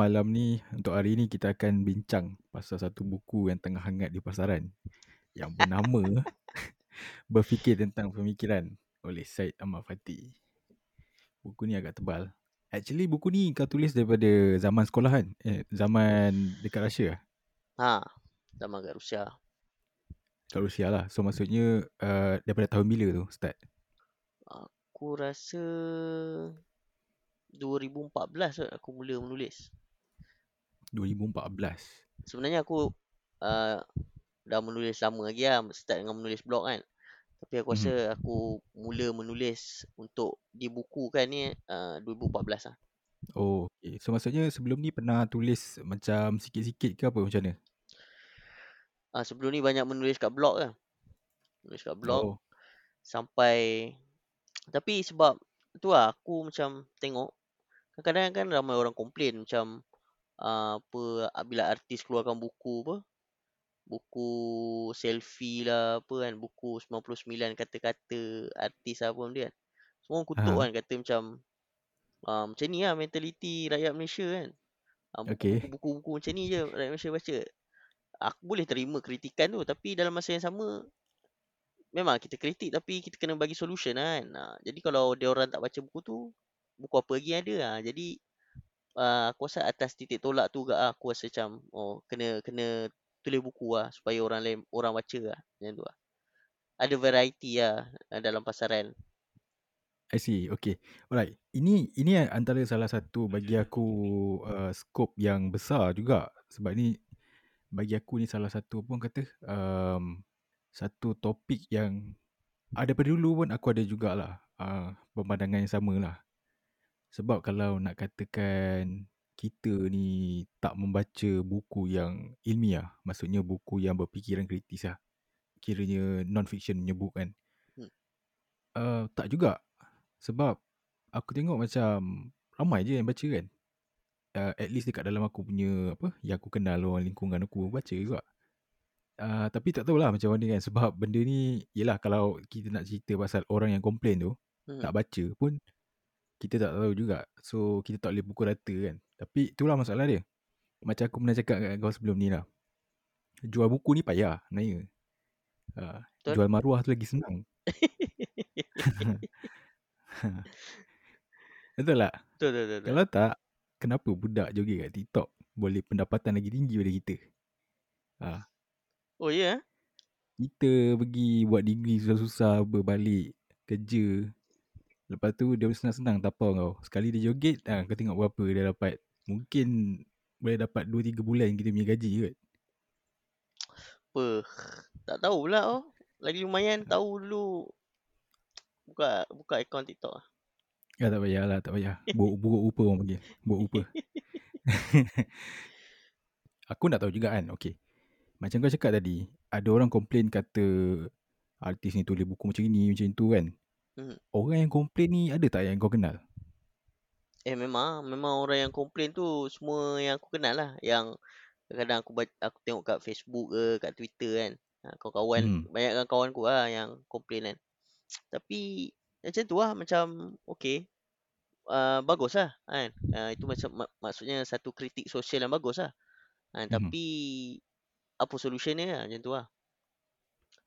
Malam ni untuk hari ni kita akan bincang pasal satu buku yang tengah hangat di pasaran yang bernama Berfikir tentang Pemikiran oleh Syed Ahmad Fatih. Buku ni agak tebal. Actually buku ni kau tulis daripada zaman sekolah kan? Eh, zaman dekat Russia lah. Ha, zaman kat Rusia. Kat Rusia lah. So maksudnya uh, daripada tahun bila tu start? Aku rasa 2014 kot aku mula menulis. 2014. Sebenarnya aku uh, dah menulis lama lagi lah. Start dengan menulis blog kan. Tapi aku rasa Mhm. aku mula menulis untuk dibukukan ni uh, 2014 lah. Oh, okay. So maksudnya sebelum ni pernah tulis macam sikit-sikit ke apa macam mana? Uh, sebelum ni banyak menulis kat blog lah. Menulis kat blog. Oh, Sampai Tapi sebab tu lah aku macam tengok Kadang-kadang kan ramai orang komplain macam uh, apa bila artis keluarkan buku apa buku selfie lah apa kan buku 99 kata-kata artis apa dia kan semua kutuk Aha. kan kata macam uh, macam ni lah mentaliti rakyat Malaysia kan uh, Okay. buku-buku buku macam ni je rakyat Malaysia baca aku boleh terima kritikan tu tapi dalam masa yang sama memang kita kritik tapi kita kena bagi solution kan uh, jadi kalau dia orang tak baca buku tu buku apa lagi ada lah. Jadi uh, aku rasa atas titik tolak tu juga lah, aku rasa macam oh kena kena tulis buku lah supaya orang lain orang baca lah macam tu lah. Ada variety lah dalam pasaran. I see. Okay. Alright. Ini ini antara salah satu bagi aku uh, skop yang besar juga. Sebab ni bagi aku ni salah satu pun kata um, satu topik yang ada daripada dulu pun aku ada jugalah uh, pemandangan yang sama lah. Sebab kalau nak katakan kita ni tak membaca buku yang ilmiah, maksudnya buku yang berfikiran kritis lah. Kiranya non-fiction punya book kan. Hmm. Uh, tak juga. Sebab aku tengok macam ramai je yang baca kan. Uh, at least dekat dalam aku punya apa yang aku kenal orang lingkungan aku baca juga. Uh, tapi tak tahulah macam mana kan sebab benda ni yelah kalau kita nak cerita pasal orang yang komplain tu Hmm. tak baca pun kita tak tahu juga. So kita tak boleh pukul rata kan. Tapi itulah masalah dia. Macam aku pernah cakap kat kau sebelum ni lah. Jual buku ni payah sebenarnya. Uh, Betul. jual maruah tu lagi senang. Betul tak? betul, betul, betul. Kalau tak, kenapa budak joget kat TikTok boleh pendapatan lagi tinggi daripada kita? Ha, Oh ya? Yeah? kita pergi buat degree susah-susah berbalik kerja. Lepas tu dia senang-senang tapau kau. Sekali dia joget, ha, kau tengok berapa dia dapat. Mungkin boleh dapat 2-3 bulan kita punya gaji kot. Apa? Tak tahu pula oh. Lagi lumayan tahu dulu buka buka akaun TikTok lah. Ya tak payah lah, tak payah. Buruk, buruk rupa orang panggil. Buruk rupa. Aku nak tahu juga kan, okay. Macam kau cakap tadi, ada orang komplain kata artis ni tulis buku macam ni, macam tu kan. Hmm. Orang yang komplain ni ada tak yang kau kenal? Eh memang memang orang yang komplain tu semua yang aku kenal lah yang kadang aku baca, aku tengok kat Facebook ke kat Twitter kan. Ha, kawan-kawan Hmm. banyak kan kawan aku lah yang komplain kan. Tapi macam tu lah macam okey. Uh, bagus lah kan. Uh, itu macam mak, maksudnya satu kritik sosial yang bagus lah. Ha, Mhm. tapi apa solution dia lah macam tu lah.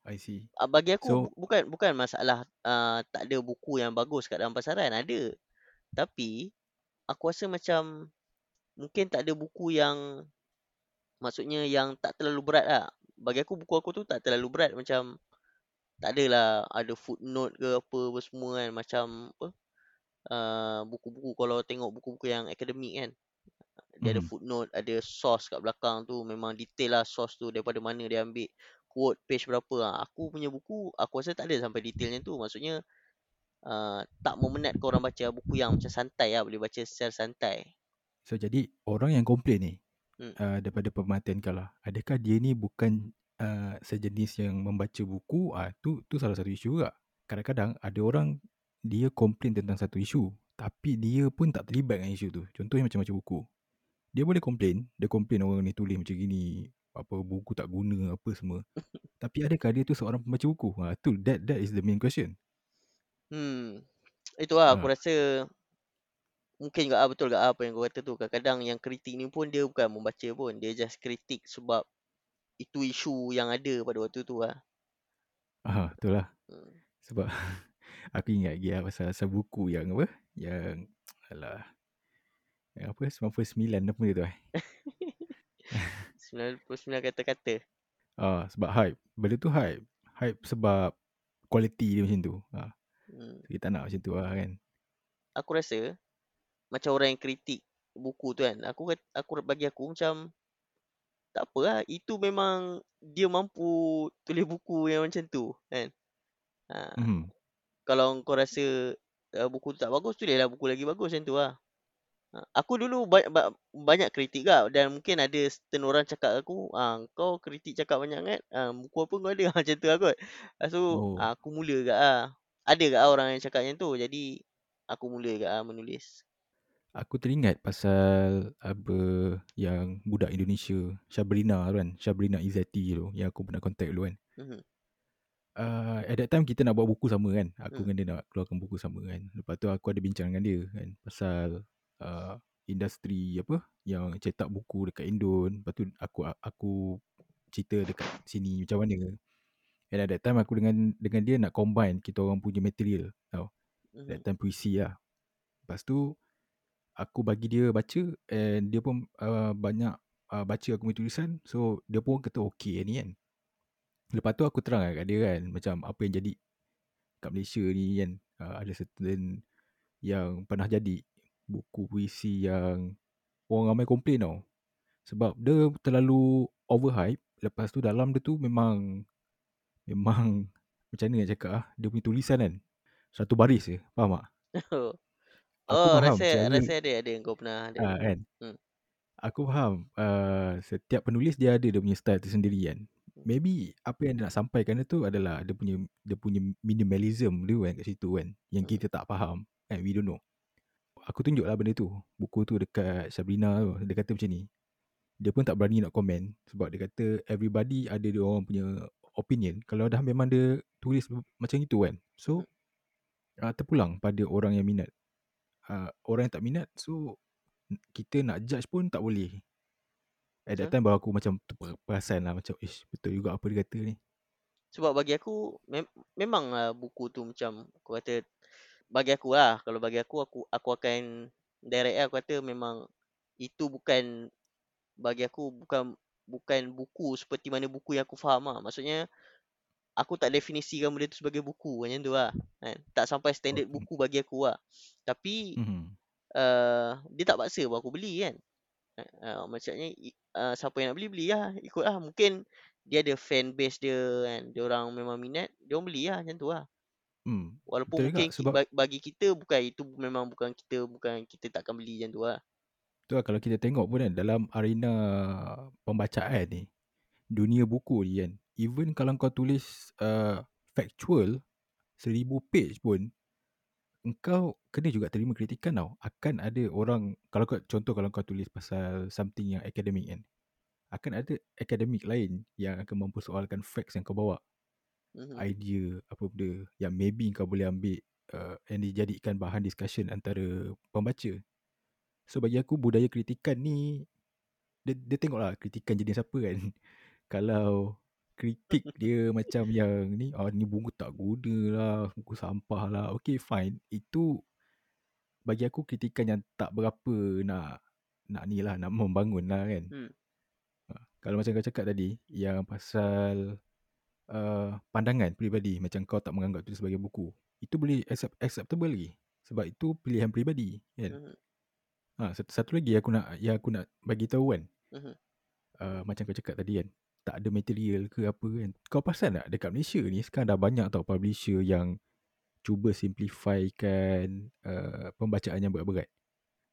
I see. Uh, bagi aku So- bu- bukan bukan masalah uh, tak ada buku yang bagus kat dalam pasaran ada. Tapi aku rasa macam mungkin tak ada buku yang maksudnya yang tak terlalu berat lah. Bagi aku buku aku tu tak terlalu berat macam tak adalah ada footnote ke apa apa semua kan macam apa uh, buku-buku kalau tengok buku-buku yang akademik kan dia ada Mhm. footnote ada source kat belakang tu memang detail lah source tu daripada mana dia ambil quote page berapa ha. aku punya buku aku rasa tak ada sampai detailnya tu maksudnya uh, tak memenatkan orang baca buku yang macam santai lah boleh baca secara santai So jadi orang yang komplain ni Hmm. uh, daripada pemerhatian kau lah, adakah dia ni bukan uh, sejenis yang membaca buku? Ah uh, tu tu salah satu isu juga. Kadang-kadang ada orang dia komplain tentang satu isu tapi dia pun tak terlibat dengan isu tu. Contohnya macam baca buku. Dia boleh komplain, dia komplain orang ni tulis macam gini, apa buku tak guna apa semua. tapi adakah dia tu seorang pembaca buku? Ha tu that that is the main question. hmm itulah aku Ha. rasa mungkin juga ah, betul juga apa yang kau kata tu. Kadang-kadang yang kritik ni pun dia bukan membaca pun. Dia just kritik sebab itu isu yang ada pada waktu tu lah. Ah, betul lah. Hmm. Sebab aku ingat lagi lah pasal, pasal buku yang apa? Yang alah. Yang apa? 99 apa dia tu eh? 99 kata-kata. Ah, sebab hype. Benda tu hype. Hype sebab quality dia macam tu. Ah. Hmm. Kita tak nak macam tu lah kan. Aku rasa macam orang yang kritik buku tu kan. Aku aku bagi aku macam tak apa lah. Itu memang dia mampu tulis buku yang macam tu kan. Ha, Hmm. kalau kau rasa uh, buku tu tak bagus, tulislah buku lagi bagus macam tu lah. Aku dulu ba- ba- banyak kritik kau dan mungkin ada certain orang cakap aku, ah kau kritik cakap banyak kan, ah, buku apa kau ada macam tu lah kot. Lepas tu Oh. ah, aku mula ke ah. Ada ah orang yang cakap macam tu. Jadi aku mula ke ah menulis. Aku teringat pasal apa yang budak Indonesia Syabrina tu kan Syabrina Izzati tu yang aku pernah contact dulu kan Mhm. uh, At that time kita nak buat buku sama kan Aku Hmm. dengan dia nak keluarkan buku sama kan Lepas tu aku ada bincang dengan dia kan Pasal uh, industri apa Yang cetak buku dekat Indon. Lepas tu aku aku cerita dekat sini macam mana. And at that time aku dengan dengan dia nak combine kita orang punya material tau. That Mhm. time puisi lah. Lepas tu aku bagi dia baca and dia pun uh, banyak uh, baca aku punya tulisan. So dia pun kata okey ni kan. Lepas tu aku terang kat dia kan macam apa yang jadi kat Malaysia ni kan. Uh, ada certain yang pernah jadi buku puisi yang orang ramai komplain tau sebab dia terlalu overhype lepas tu dalam dia tu memang memang macam mana nak cakap ah dia punya tulisan kan satu baris je faham tak aku oh, faham rasa cara rasa ada ada yang kau pernah ada. ah, kan Hmm. Aku faham uh, setiap penulis dia ada dia punya style tersendiri kan. Maybe apa yang dia nak sampaikan tu adalah dia punya dia punya minimalism dia kan kat situ kan yang Hmm. kita tak faham and we don't know. Aku tunjuklah benda tu. Buku tu dekat Sabrina tu. Dia kata macam ni. Dia pun tak berani nak komen sebab dia kata everybody ada dia orang punya opinion. Kalau dah memang dia tulis macam itu kan. So uh, terpulang pada orang yang minat. Uh, orang yang tak minat so kita nak judge pun tak boleh. At that time baru aku macam perasan lah macam ish betul juga apa dia kata ni. Sebab bagi aku mem- memang lah buku tu macam aku kata bagi aku lah kalau bagi aku aku aku akan direct aku kata memang itu bukan bagi aku bukan bukan buku seperti mana buku yang aku faham lah. Maksudnya aku tak definisikan benda tu sebagai buku macam tu lah. Kan? Tak sampai standard buku bagi aku lah. Tapi Mhm. uh, dia tak paksa pun aku beli kan. Uh, maksudnya uh, siapa yang nak beli beli lah ikut lah mungkin dia ada fan base dia kan dia orang memang minat dia orang beli lah macam tu lah Hmm. walaupun Betul juga mungkin ki, sebab ba- bagi kita bukan itu memang bukan kita bukan kita takkan beli macam tu lah tu lah kalau kita tengok pun kan dalam arena pembacaan ni dunia buku ni kan even kalau kau tulis uh, factual seribu page pun engkau kena juga terima kritikan tau akan ada orang kalau kau contoh kalau kau tulis pasal something yang akademik kan akan ada akademik lain yang akan mempersoalkan facts yang kau bawa Mhm. idea apa benda yang maybe kau boleh ambil uh, and dijadikan bahan discussion antara pembaca. So bagi aku budaya kritikan ni dia, dia tengoklah kritikan jenis apa kan. Kalau kritik dia macam yang ni ah ni buku tak guna lah, buku sampah lah. Okay fine. Itu bagi aku kritikan yang tak berapa nak nak ni lah nak membangun lah kan. Hmm. Ha, Kalau macam kau cakap tadi yang pasal uh, pandangan peribadi macam kau tak menganggap itu sebagai buku. Itu boleh accept, acceptable lagi. Sebab itu pilihan peribadi kan. Mhm. Ha, satu, satu lagi aku nak yang aku nak bagi tahu kan. Mhm. Uh, macam kau cakap tadi kan. Tak ada material ke apa kan. Kau perasan tak dekat Malaysia ni sekarang dah banyak tau publisher yang cuba simplifikan uh, pembacaan yang berat-berat.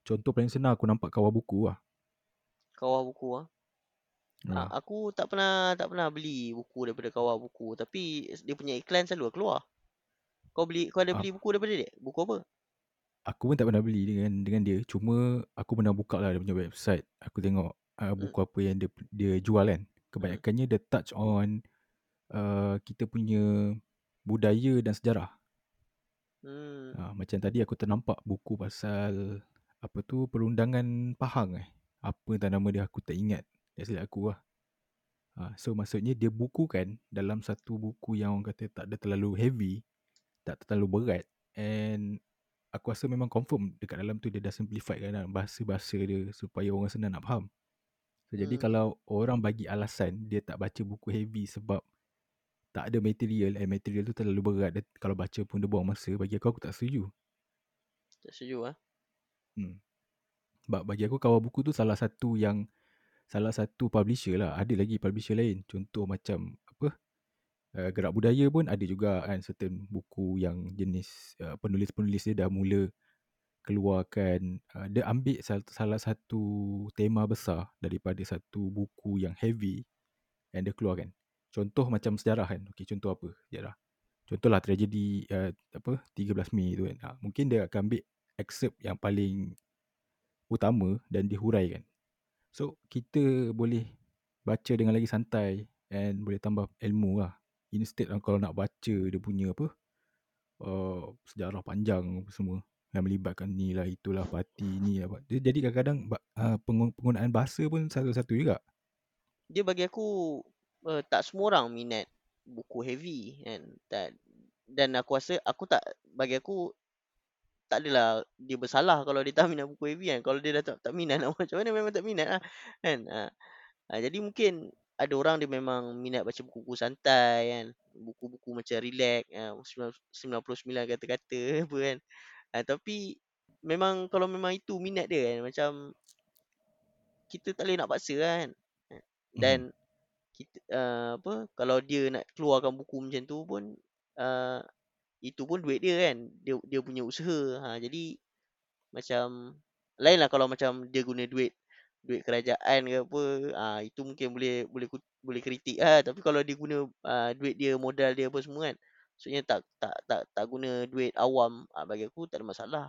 Contoh paling senang aku nampak kawal buku lah. kawal buku ah Ha. Ah, aku tak pernah tak pernah beli buku daripada kawal buku tapi dia punya iklan selalu keluar kau beli kau ada Ah. beli buku daripada dia buku apa Aku pun tak pernah beli dengan dengan dia. Cuma aku pernah buka lah dia punya website. Aku tengok uh, buku apa yang dia dia jual kan. Kebanyakannya dia touch on uh, kita punya budaya dan sejarah. hmm Uh, macam tadi aku ternampak buku pasal apa tu perundangan Pahang eh. Apa entah nama dia aku tak ingat. Tak silap aku lah. Ha, so maksudnya dia bukukan dalam satu buku yang orang kata tak ada terlalu heavy, tak terlalu berat and aku rasa memang confirm dekat dalam tu dia dah simplify kan lah bahasa-bahasa dia supaya orang senang nak faham. So, jadi Hmm. kalau orang bagi alasan dia tak baca buku heavy sebab tak ada material and material tu terlalu berat dia, kalau baca pun dia buang masa bagi aku aku tak setuju. Tak setuju ah. Hmm. Sebab bagi aku kawal buku tu salah satu yang salah satu publisher lah. Ada lagi publisher lain. Contoh macam apa? Uh, gerak budaya pun ada juga kan certain buku yang jenis uh, penulis-penulis dia dah mula keluarkan uh, dia ambil salah, salah satu tema besar daripada satu buku yang heavy yang dia keluarkan. Contoh macam sejarah kan. Okey, contoh apa? Sejarah. Contohlah tragedi uh, apa 13 Mei tu kan. Ha, mungkin dia akan ambil excerpt yang paling utama dan dihuraikan. So kita boleh baca dengan lagi santai and boleh tambah ilmu lah. Instead of kalau nak baca dia punya apa uh, sejarah panjang semua yang melibatkan ni lah itulah parti ni apa. Jadi kadang-kadang uh, penggunaan bahasa pun satu-satu juga. Dia bagi aku uh, tak semua orang minat buku heavy kan. Dan, dan aku rasa aku tak bagi aku tak adalah dia bersalah kalau dia tak minat buku heavy kan. Kalau dia dah tak, tak minat nak macam mana memang tak minat lah. Kan? Ha. Ha, jadi mungkin ada orang dia memang minat baca buku-buku santai kan. Buku-buku macam relax. Ha, 99 kata-kata apa kan. Ha, tapi memang kalau memang itu minat dia kan. Macam kita tak boleh nak paksa kan. Dan mm-hmm. kita, uh, apa kalau dia nak keluarkan buku macam tu pun uh, itu pun duit dia kan dia dia punya usaha. Ha jadi macam lain lah kalau macam dia guna duit duit kerajaan ke apa. Ah ha, itu mungkin boleh boleh boleh kritik lah. Tapi kalau dia guna uh, duit dia modal dia apa semua kan maksudnya tak tak tak tak guna duit awam ha, bagi aku tak ada masalah.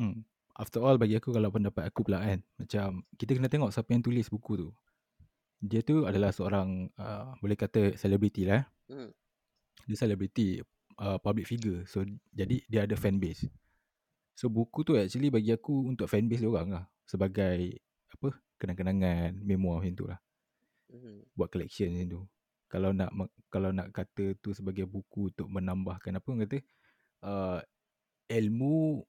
Hmm. After all bagi aku kalau pendapat aku pula kan macam kita kena tengok siapa yang tulis buku tu. Dia tu adalah seorang uh, boleh kata selebriti lah. Hmm. dia selebriti uh, public figure. So jadi dia ada fan base. So buku tu actually bagi aku untuk fan base dia orang lah sebagai apa kenang-kenangan, memoir macam tu lah. Mm-hmm. Buat collection macam tu. Kalau nak kalau nak kata tu sebagai buku untuk menambahkan apa kata uh, ilmu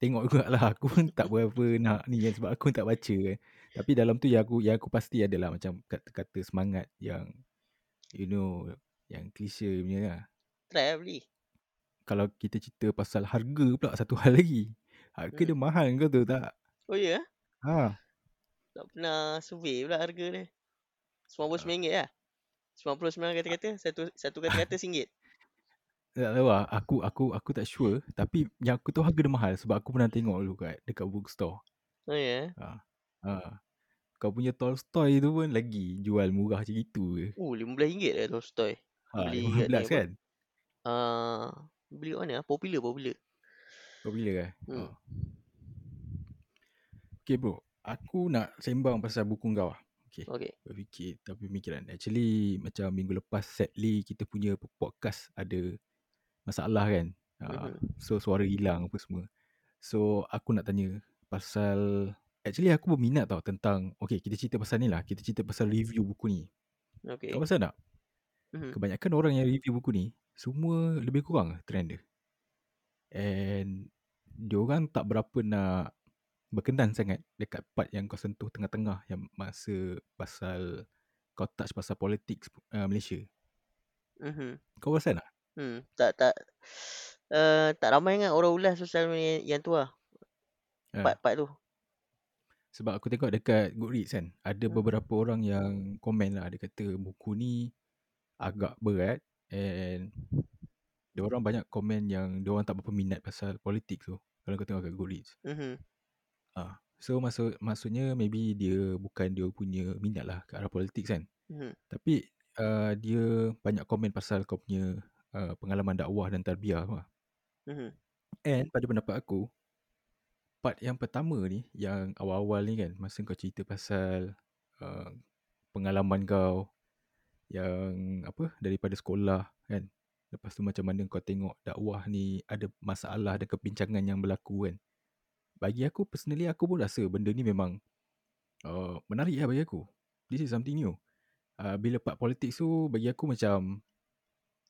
tengok juga lah aku pun tak berapa nak ni kan sebab aku tak baca kan. Tapi dalam tu yang aku yang aku pasti adalah macam kata-kata semangat yang you know yang klise punya lah try lah beli. Kalau kita cerita pasal harga pula satu hal lagi. Harga hmm. dia mahal kau tu tak? Oh ya? Yeah? Ha. Tak pernah survey pula harga dia. RM99 lah. 99 kata-kata, satu satu kata-kata RM1. Tak tahu lah. Aku, aku, aku tak sure. Tapi yang aku tahu harga dia mahal. Sebab aku pernah tengok dulu kat, dekat bookstore. Oh ya? Yeah? Ha. ha. Kau punya Tolstoy tu pun lagi jual murah macam itu ke. Oh, RM15 lah Tolstoy. Ha, Beli 15 kan? Uh, beli kat mana? Popular, popular. Popular kan? Hmm. Oh. Okay bro, aku nak sembang pasal buku kau lah. Okay. okay. Berfikir, tapi pemikiran. Actually, macam minggu lepas, sadly kita punya podcast ada masalah kan. Uh, so, suara hilang apa semua. So, aku nak tanya pasal... Actually, aku berminat tau tentang... Okay, kita cerita pasal ni lah. Kita cerita pasal review buku ni. Okay. Kau pasal tak? Mm-hmm. Kebanyakan orang yang review buku ni, semua lebih kurang trend dia. And dia orang tak berapa nak berkenan sangat dekat part yang kau sentuh tengah-tengah yang masa pasal kau touch pasal politik uh, Malaysia. Mm-hmm. Kau rasa tak? Hmm, tak tak uh, tak ramai kan orang ulas sosial media yang tu lah. Uh. Part-part tu. Sebab aku tengok dekat Goodreads kan, ada hmm. beberapa orang yang komen lah, dia kata buku ni agak berat And dia orang banyak komen yang dia orang tak berapa minat pasal politik tu. Kalau kau tengok kat Goodreads. Mm-hmm. Ah, so maksud maksudnya maybe dia bukan dia punya minat lah ke arah politik kan. Mm-hmm. Tapi uh, dia banyak komen pasal kau punya uh, pengalaman dakwah dan tarbiyah lah. Mm-hmm. And pada pendapat aku, part yang pertama ni, yang awal-awal ni kan, masa kau cerita pasal uh, pengalaman kau yang apa daripada sekolah kan lepas tu macam mana kau tengok dakwah ni ada masalah ada kebincangan yang berlaku kan bagi aku personally aku pun rasa benda ni memang uh, menarik lah bagi aku. This is something new. Uh, bila part politik tu bagi aku macam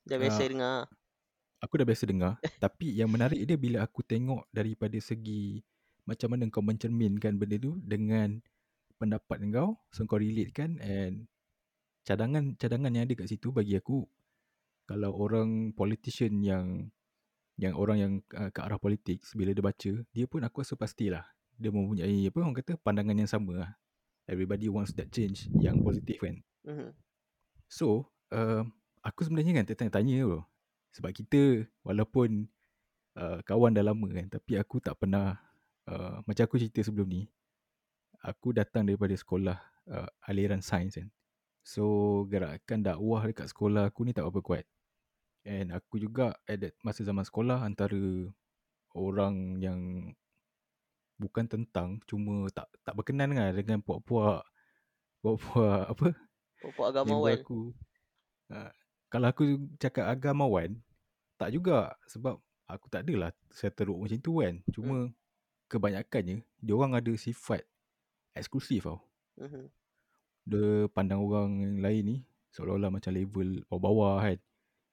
Dah biasa uh, dengar. aku dah biasa dengar. tapi yang menarik dia bila aku tengok daripada segi macam mana kau mencerminkan benda tu dengan pendapat kau. So kau relate kan and cadangan-cadangan yang ada kat situ bagi aku kalau orang politician yang yang orang yang uh, ke arah politik bila dia baca dia pun aku rasa pastilah dia mempunyai apa orang kata pandangan yang sama lah. Everybody wants that change yang positif kan. Mhm. So, uh, aku sebenarnya kan tertanya-tanya tu. Sebab kita walaupun uh, kawan dah lama kan tapi aku tak pernah uh, macam aku cerita sebelum ni aku datang daripada sekolah uh, aliran sains kan. So, gerakan dakwah dekat sekolah aku ni tak apa kuat. And aku juga at that masa zaman sekolah antara orang yang bukan tentang cuma tak tak berkenan lah dengan puak-puak puak-puak apa member agamawan. aku. Uh, kalau aku cakap agamawan tak juga sebab aku tak adalah saya teruk macam tu kan. Cuma Hmm. kebanyakannya dia orang ada sifat eksklusif tau. Mhm. Dia pandang orang yang lain ni seolah-olah macam level bawah-bawah kan.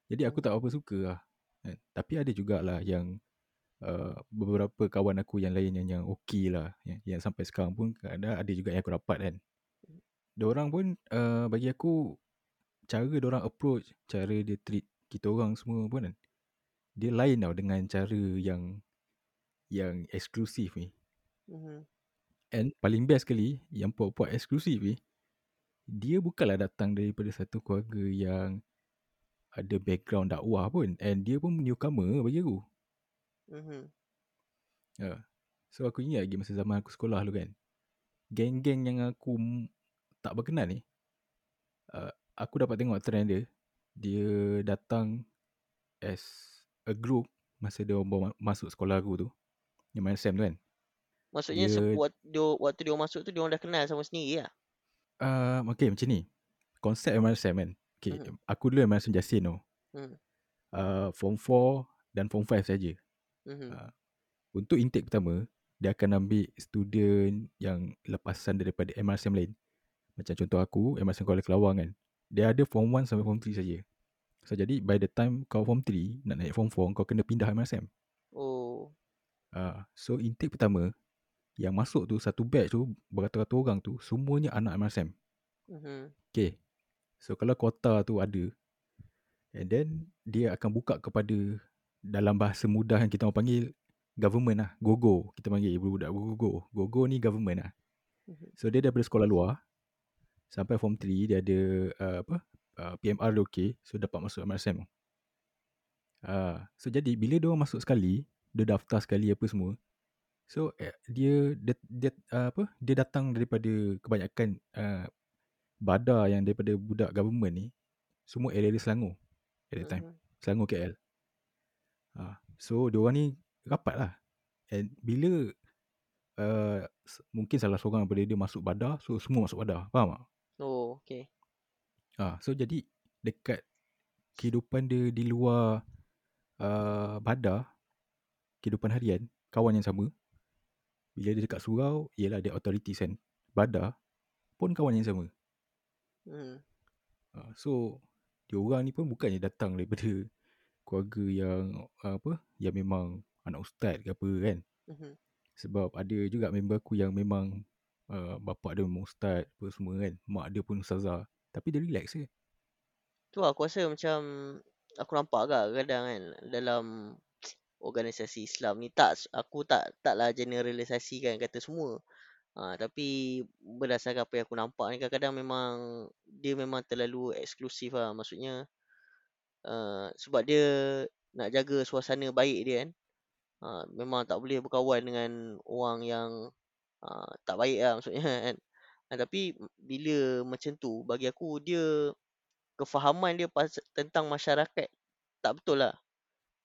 Jadi aku tak apa suka lah. Kan? Tapi ada jugalah yang uh, beberapa kawan aku yang lain yang, yang okey lah. Yang, yang sampai sekarang pun ada, ada juga yang aku rapat kan. Diorang pun uh, bagi aku cara diorang approach, cara dia treat kita orang semua pun kan. Dia lain tau dengan cara yang yang eksklusif ni. Mhm. And paling best sekali yang puak-puak eksklusif ni dia bukanlah datang daripada satu keluarga yang ada background dakwah pun and dia pun newcomer bagi aku. Mhm. Ya. So aku ingat lagi masa zaman aku sekolah dulu kan. Geng-geng yang aku tak berkenan ni uh, aku dapat tengok trend dia. Dia datang as a group masa dia bawa ma- masuk sekolah aku tu. Yang main SEM tu kan. Maksudnya Dia dia... waktu, dia, waktu dia masuk tu dia orang dah kenal sama sendiri lah. Uh, okay macam ni. Konsep MRSM kan. Okay, Mhm. aku dulu MRSM Jasin tu. Mhm. Uh, form 4 dan form 5 saja. Mhm. Uh, untuk intake pertama, dia akan ambil student yang lepasan daripada MRSM lain. Macam contoh aku, MRSM Kuala Kelawang kan. Dia ada form 1 sampai form 3 saja. So jadi by the time kau form 3 nak naik form 4 kau kena pindah MRSM. Oh. Uh, so intake pertama yang masuk tu satu batch tu beratus-ratus orang tu semuanya anak MRSM. Mhm. Okay. So kalau kuota tu ada and then dia akan buka kepada dalam bahasa mudah yang kita orang panggil government lah. Gogo. Kita panggil budak gogo. Gogo ni government lah. Mhm. So dia daripada sekolah luar sampai form 3 dia ada uh, apa uh, PMR dia okey so dapat masuk MRSM. Uh, so jadi bila dia orang masuk sekali, dia daftar sekali apa semua. So eh, dia dia, dia uh, apa dia datang daripada kebanyakan uh, badar yang daripada budak government ni semua area Selangor at that time. Mhm. Selangor KL. Uh, so dia orang ni rapat lah. And bila uh, mungkin salah seorang daripada dia masuk badar, so semua masuk badar. Faham tak? Oh, okay. Ah, so jadi dekat kehidupan dia di luar uh, badar, kehidupan harian, kawan yang sama. Bila dia dekat surau, ialah dia authorities kan. Badar pun kawan yang sama. Mhm. Uh, so dia orang ni pun bukannya datang daripada keluarga yang uh, apa, yang memang anak ustaz ke apa kan. Mhm. Sebab ada juga member aku yang memang uh, bapak dia memang ustaz apa semua kan. Mak dia pun ustazah. Tapi dia relax je. Tu aku rasa macam aku nampak agak kadang kan dalam organisasi Islam ni tak aku tak taklah generalisasikan kata semua. Ha, tapi berdasarkan apa yang aku nampak ni kadang-kadang memang dia memang terlalu eksklusif lah. Maksudnya uh, sebab dia nak jaga suasana baik dia kan. Ha, memang tak boleh berkawan dengan orang yang uh, tak baik lah maksudnya kan. Ha, tapi bila macam tu bagi aku dia kefahaman dia pas, tentang masyarakat tak betul lah.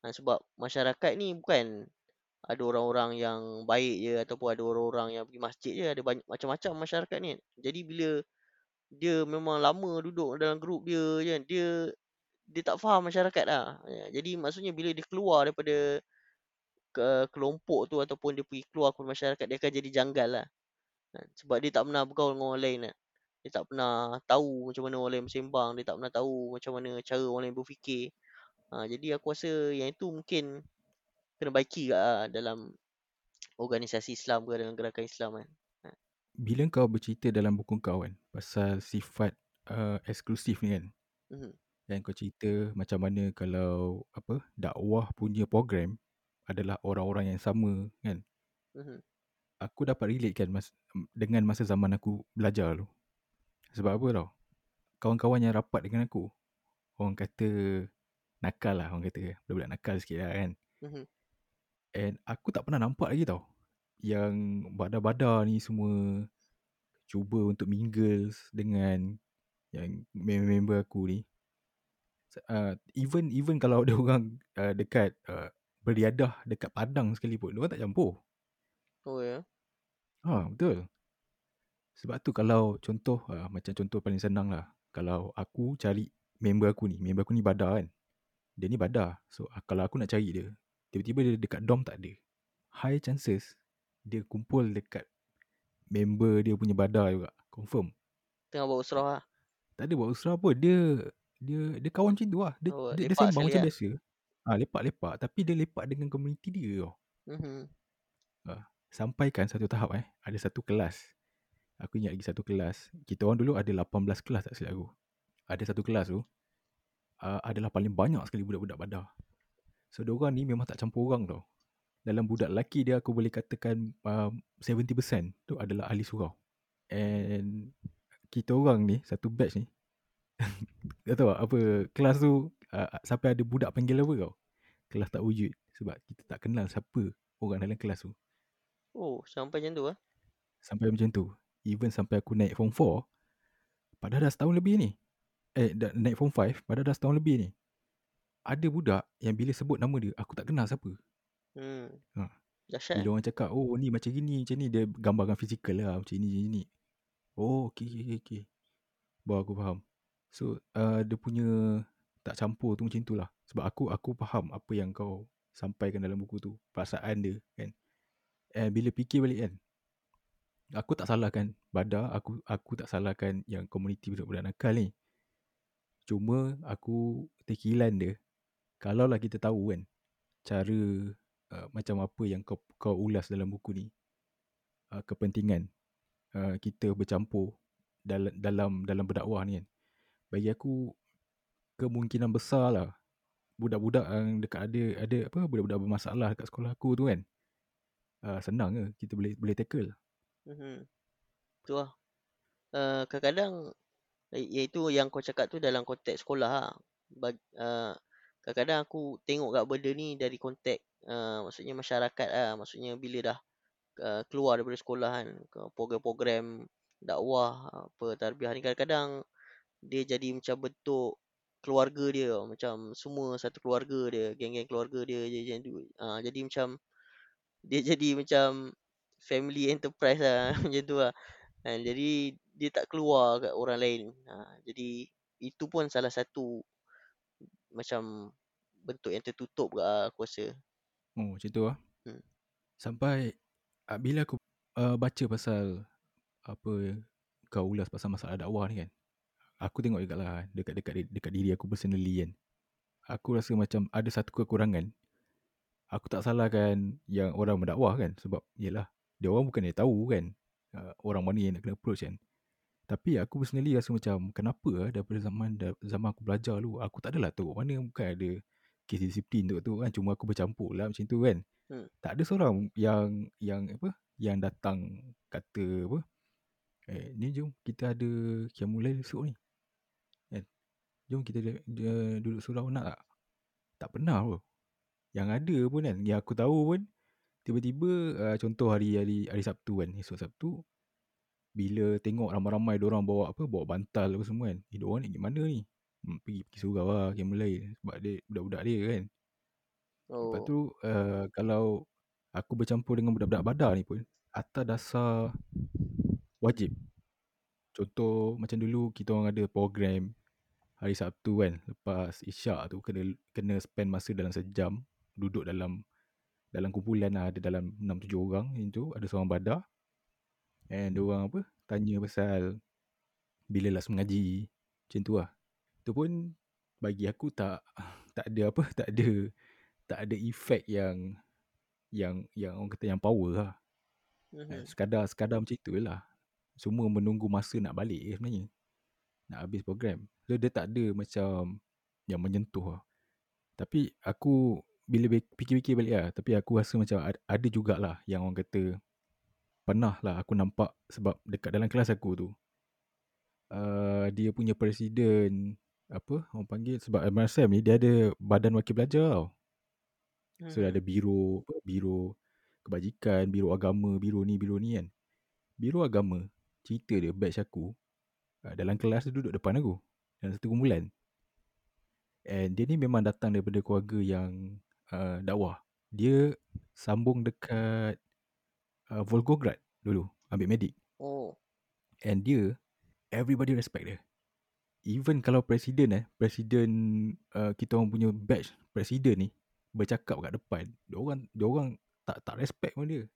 Ha, sebab masyarakat ni bukan ada orang-orang yang baik je ataupun ada orang-orang yang pergi masjid je. Ada banyak macam-macam masyarakat ni. Jadi bila dia memang lama duduk dalam grup dia je, dia dia tak faham masyarakat lah. Ya, Jadi maksudnya bila dia keluar daripada ke kelompok tu ataupun dia pergi keluar ke masyarakat dia akan jadi janggal lah. Kan, sebab dia tak pernah bergaul dengan orang lain kan. Dia tak pernah tahu macam mana orang lain bersembang, dia tak pernah tahu macam mana cara orang lain berfikir. Ha, jadi aku rasa yang itu mungkin kena baiki lah dalam organisasi Islam ke dalam gerakan Islam kan. Ha. Bila kau bercerita dalam buku kau kan pasal sifat uh, eksklusif ni kan. Mhm. Dan kau cerita macam mana kalau apa dakwah punya program adalah orang-orang yang sama kan. Mhm. Aku dapat relate kan mas, dengan masa zaman aku belajar tu. Sebab apa tau? Kawan-kawan yang rapat dengan aku, orang kata nakal lah orang kata. Budak-budak nakal sikit lah kan. Mhm. And aku tak pernah nampak lagi tau. Yang badar-badar ni semua cuba untuk mingle dengan yang member-member aku ni. Uh, even even kalau ada orang uh, dekat uh, beriadah dekat padang sekalipun, orang tak campur. Oh ya. Ha, betul. Sebab tu kalau contoh, uh, macam contoh paling senang lah. Kalau aku cari member aku ni, member aku ni badar kan. Dia ni badar. So uh, kalau aku nak cari dia, tiba-tiba dia dekat dom tak ada. High chances dia kumpul dekat member dia punya badar juga. Confirm. Tengah buat usrah lah. Tak ada buat usrah apa. Dia dia dia kawan macam tu lah. Dia, Oh, dia, dia sembang macam lah. biasa. Ah ha, lepak-lepak. Tapi dia lepak dengan komuniti dia tau. Mhm. Sampai kan satu tahap eh. Ada satu kelas. Aku ingat lagi satu kelas. Kita orang dulu ada 18 kelas tak silap aku. Ada satu kelas tu. Uh, adalah paling banyak sekali budak-budak badar. So, diorang ni memang tak campur orang tau. Dalam budak lelaki dia, aku boleh katakan um, 70% tu adalah ahli surau. And kita orang ni, satu batch ni, tak tahu apa, kelas tu, uh, sampai ada budak panggil apa kau? Kelas tak wujud. Sebab kita tak kenal siapa orang dalam kelas tu. Oh, sampai macam tu ah. Sampai macam tu. Even sampai aku naik form 4, padahal dah setahun lebih ni. Eh, dah naik form 5, padahal dah setahun lebih ni. Ada budak yang bila sebut nama dia, aku tak kenal siapa. Hmm. Ha. Dahsyat. Bila orang cakap, oh ni macam gini, macam ni. Dia gambarkan fizikal lah, macam ni, macam ni. Oh, okay, okay. okay. Baru aku faham. So, uh, dia punya tak campur tu macam tu lah. Sebab aku aku faham apa yang kau sampaikan dalam buku tu. Perasaan dia kan. And bila fikir balik kan, aku tak salahkan Badar, aku aku tak salahkan yang komuniti budak-budak nakal ni. Cuma aku terkilan dia. Kalaulah kita tahu kan, cara uh, macam apa yang kau kau ulas dalam buku ni, uh, kepentingan uh, kita bercampur dalam dalam dalam berdakwah ni kan. Bagi aku kemungkinan besar lah budak-budak yang dekat ada ada apa budak-budak bermasalah dekat sekolah aku tu kan. Uh, senang ke kita boleh boleh tackle. Mhm. Tu lah. Uh, kadang-kadang iaitu yang kau cakap tu dalam konteks sekolah lah. Kadang-kadang aku tengok kat benda ni dari konteks uh, maksudnya masyarakat lah. Maksudnya bila dah uh, keluar daripada sekolah kan. Program-program dakwah apa tarbiyah ni kadang-kadang dia jadi macam bentuk keluarga dia macam semua satu keluarga dia geng-geng keluarga dia macam tu uh, jadi macam dia jadi macam family enterprise lah macam tu lah kan jadi dia tak keluar kat orang lain ha, jadi itu pun salah satu macam bentuk yang tertutup kat lah, aku rasa Oh macam tu lah. Hmm. Sampai uh, bila aku uh, baca pasal apa kau ulas pasal masalah dakwah ni kan. Aku tengok juga lah dekat, dekat, dekat diri aku personally kan. Aku rasa macam ada satu kekurangan. Aku tak salahkan yang orang mendakwah kan. Sebab yelah dia orang bukan dia tahu kan. Uh, orang mana yang nak kena approach kan. Tapi aku personally rasa macam kenapa lah daripada zaman zaman aku belajar dulu. Aku tak adalah tu. Mana bukan ada kes disiplin tu, tu kan. Cuma aku bercampur lah macam tu kan. Hmm. Tak ada seorang yang yang apa yang datang kata apa Eh, ni jom kita ada Qiyamulail esok ni. Kan? Jom kita dia, dia duduk surau nak tak? Tak pernah pun. Yang ada pun kan, yang aku tahu pun, tiba-tiba uh, contoh hari, hari hari Sabtu kan, esok Sabtu, bila tengok ramai-ramai orang bawa apa, bawa bantal apa semua kan. Eh, diorang ni gimana ni? Hmm, pergi pergi surau lah Qiyamulail sebab dia budak-budak dia kan. oh Lepas tu uh, kalau aku bercampur dengan budak-budak badar ni pun, atas dasar wajib. Contoh macam dulu kita orang ada program hari Sabtu kan lepas isyak tu kena kena spend masa dalam sejam duduk dalam dalam kumpulan lah ada dalam 6-7 orang macam tu. Ada seorang badar. And orang apa tanya pasal bila last mengaji. Macam tu lah. Tu pun bagi aku tak tak ada apa tak ada tak ada efek yang yang yang orang kata yang power lah. Mhm. Sekadar sekadar macam tu lah. Semua menunggu masa nak balik sebenarnya. Nak habis program. So dia tak ada macam yang menyentuh lah. Tapi aku bila fikir-fikir balik lah. Tapi aku rasa macam ada jugalah yang orang kata pernah lah aku nampak sebab dekat dalam kelas aku tu. Uh, dia punya presiden apa orang panggil sebab MRSM ni dia ada badan wakil belajar tau. So ada biro apa, biro kebajikan, biro agama, biro ni, biro ni kan. Biro agama, cerita dia batch aku uh, dalam kelas dia duduk depan aku. Dalam satu kumpulan. And dia ni memang datang daripada keluarga yang uh, dakwah. Dia sambung dekat uh, Volgograd dulu, ambil medik. Oh. And dia, everybody respect dia. Even kalau presiden eh, presiden uh, kita orang punya batch presiden ni bercakap kat depan, dia orang dia orang tak tak respect pun dia.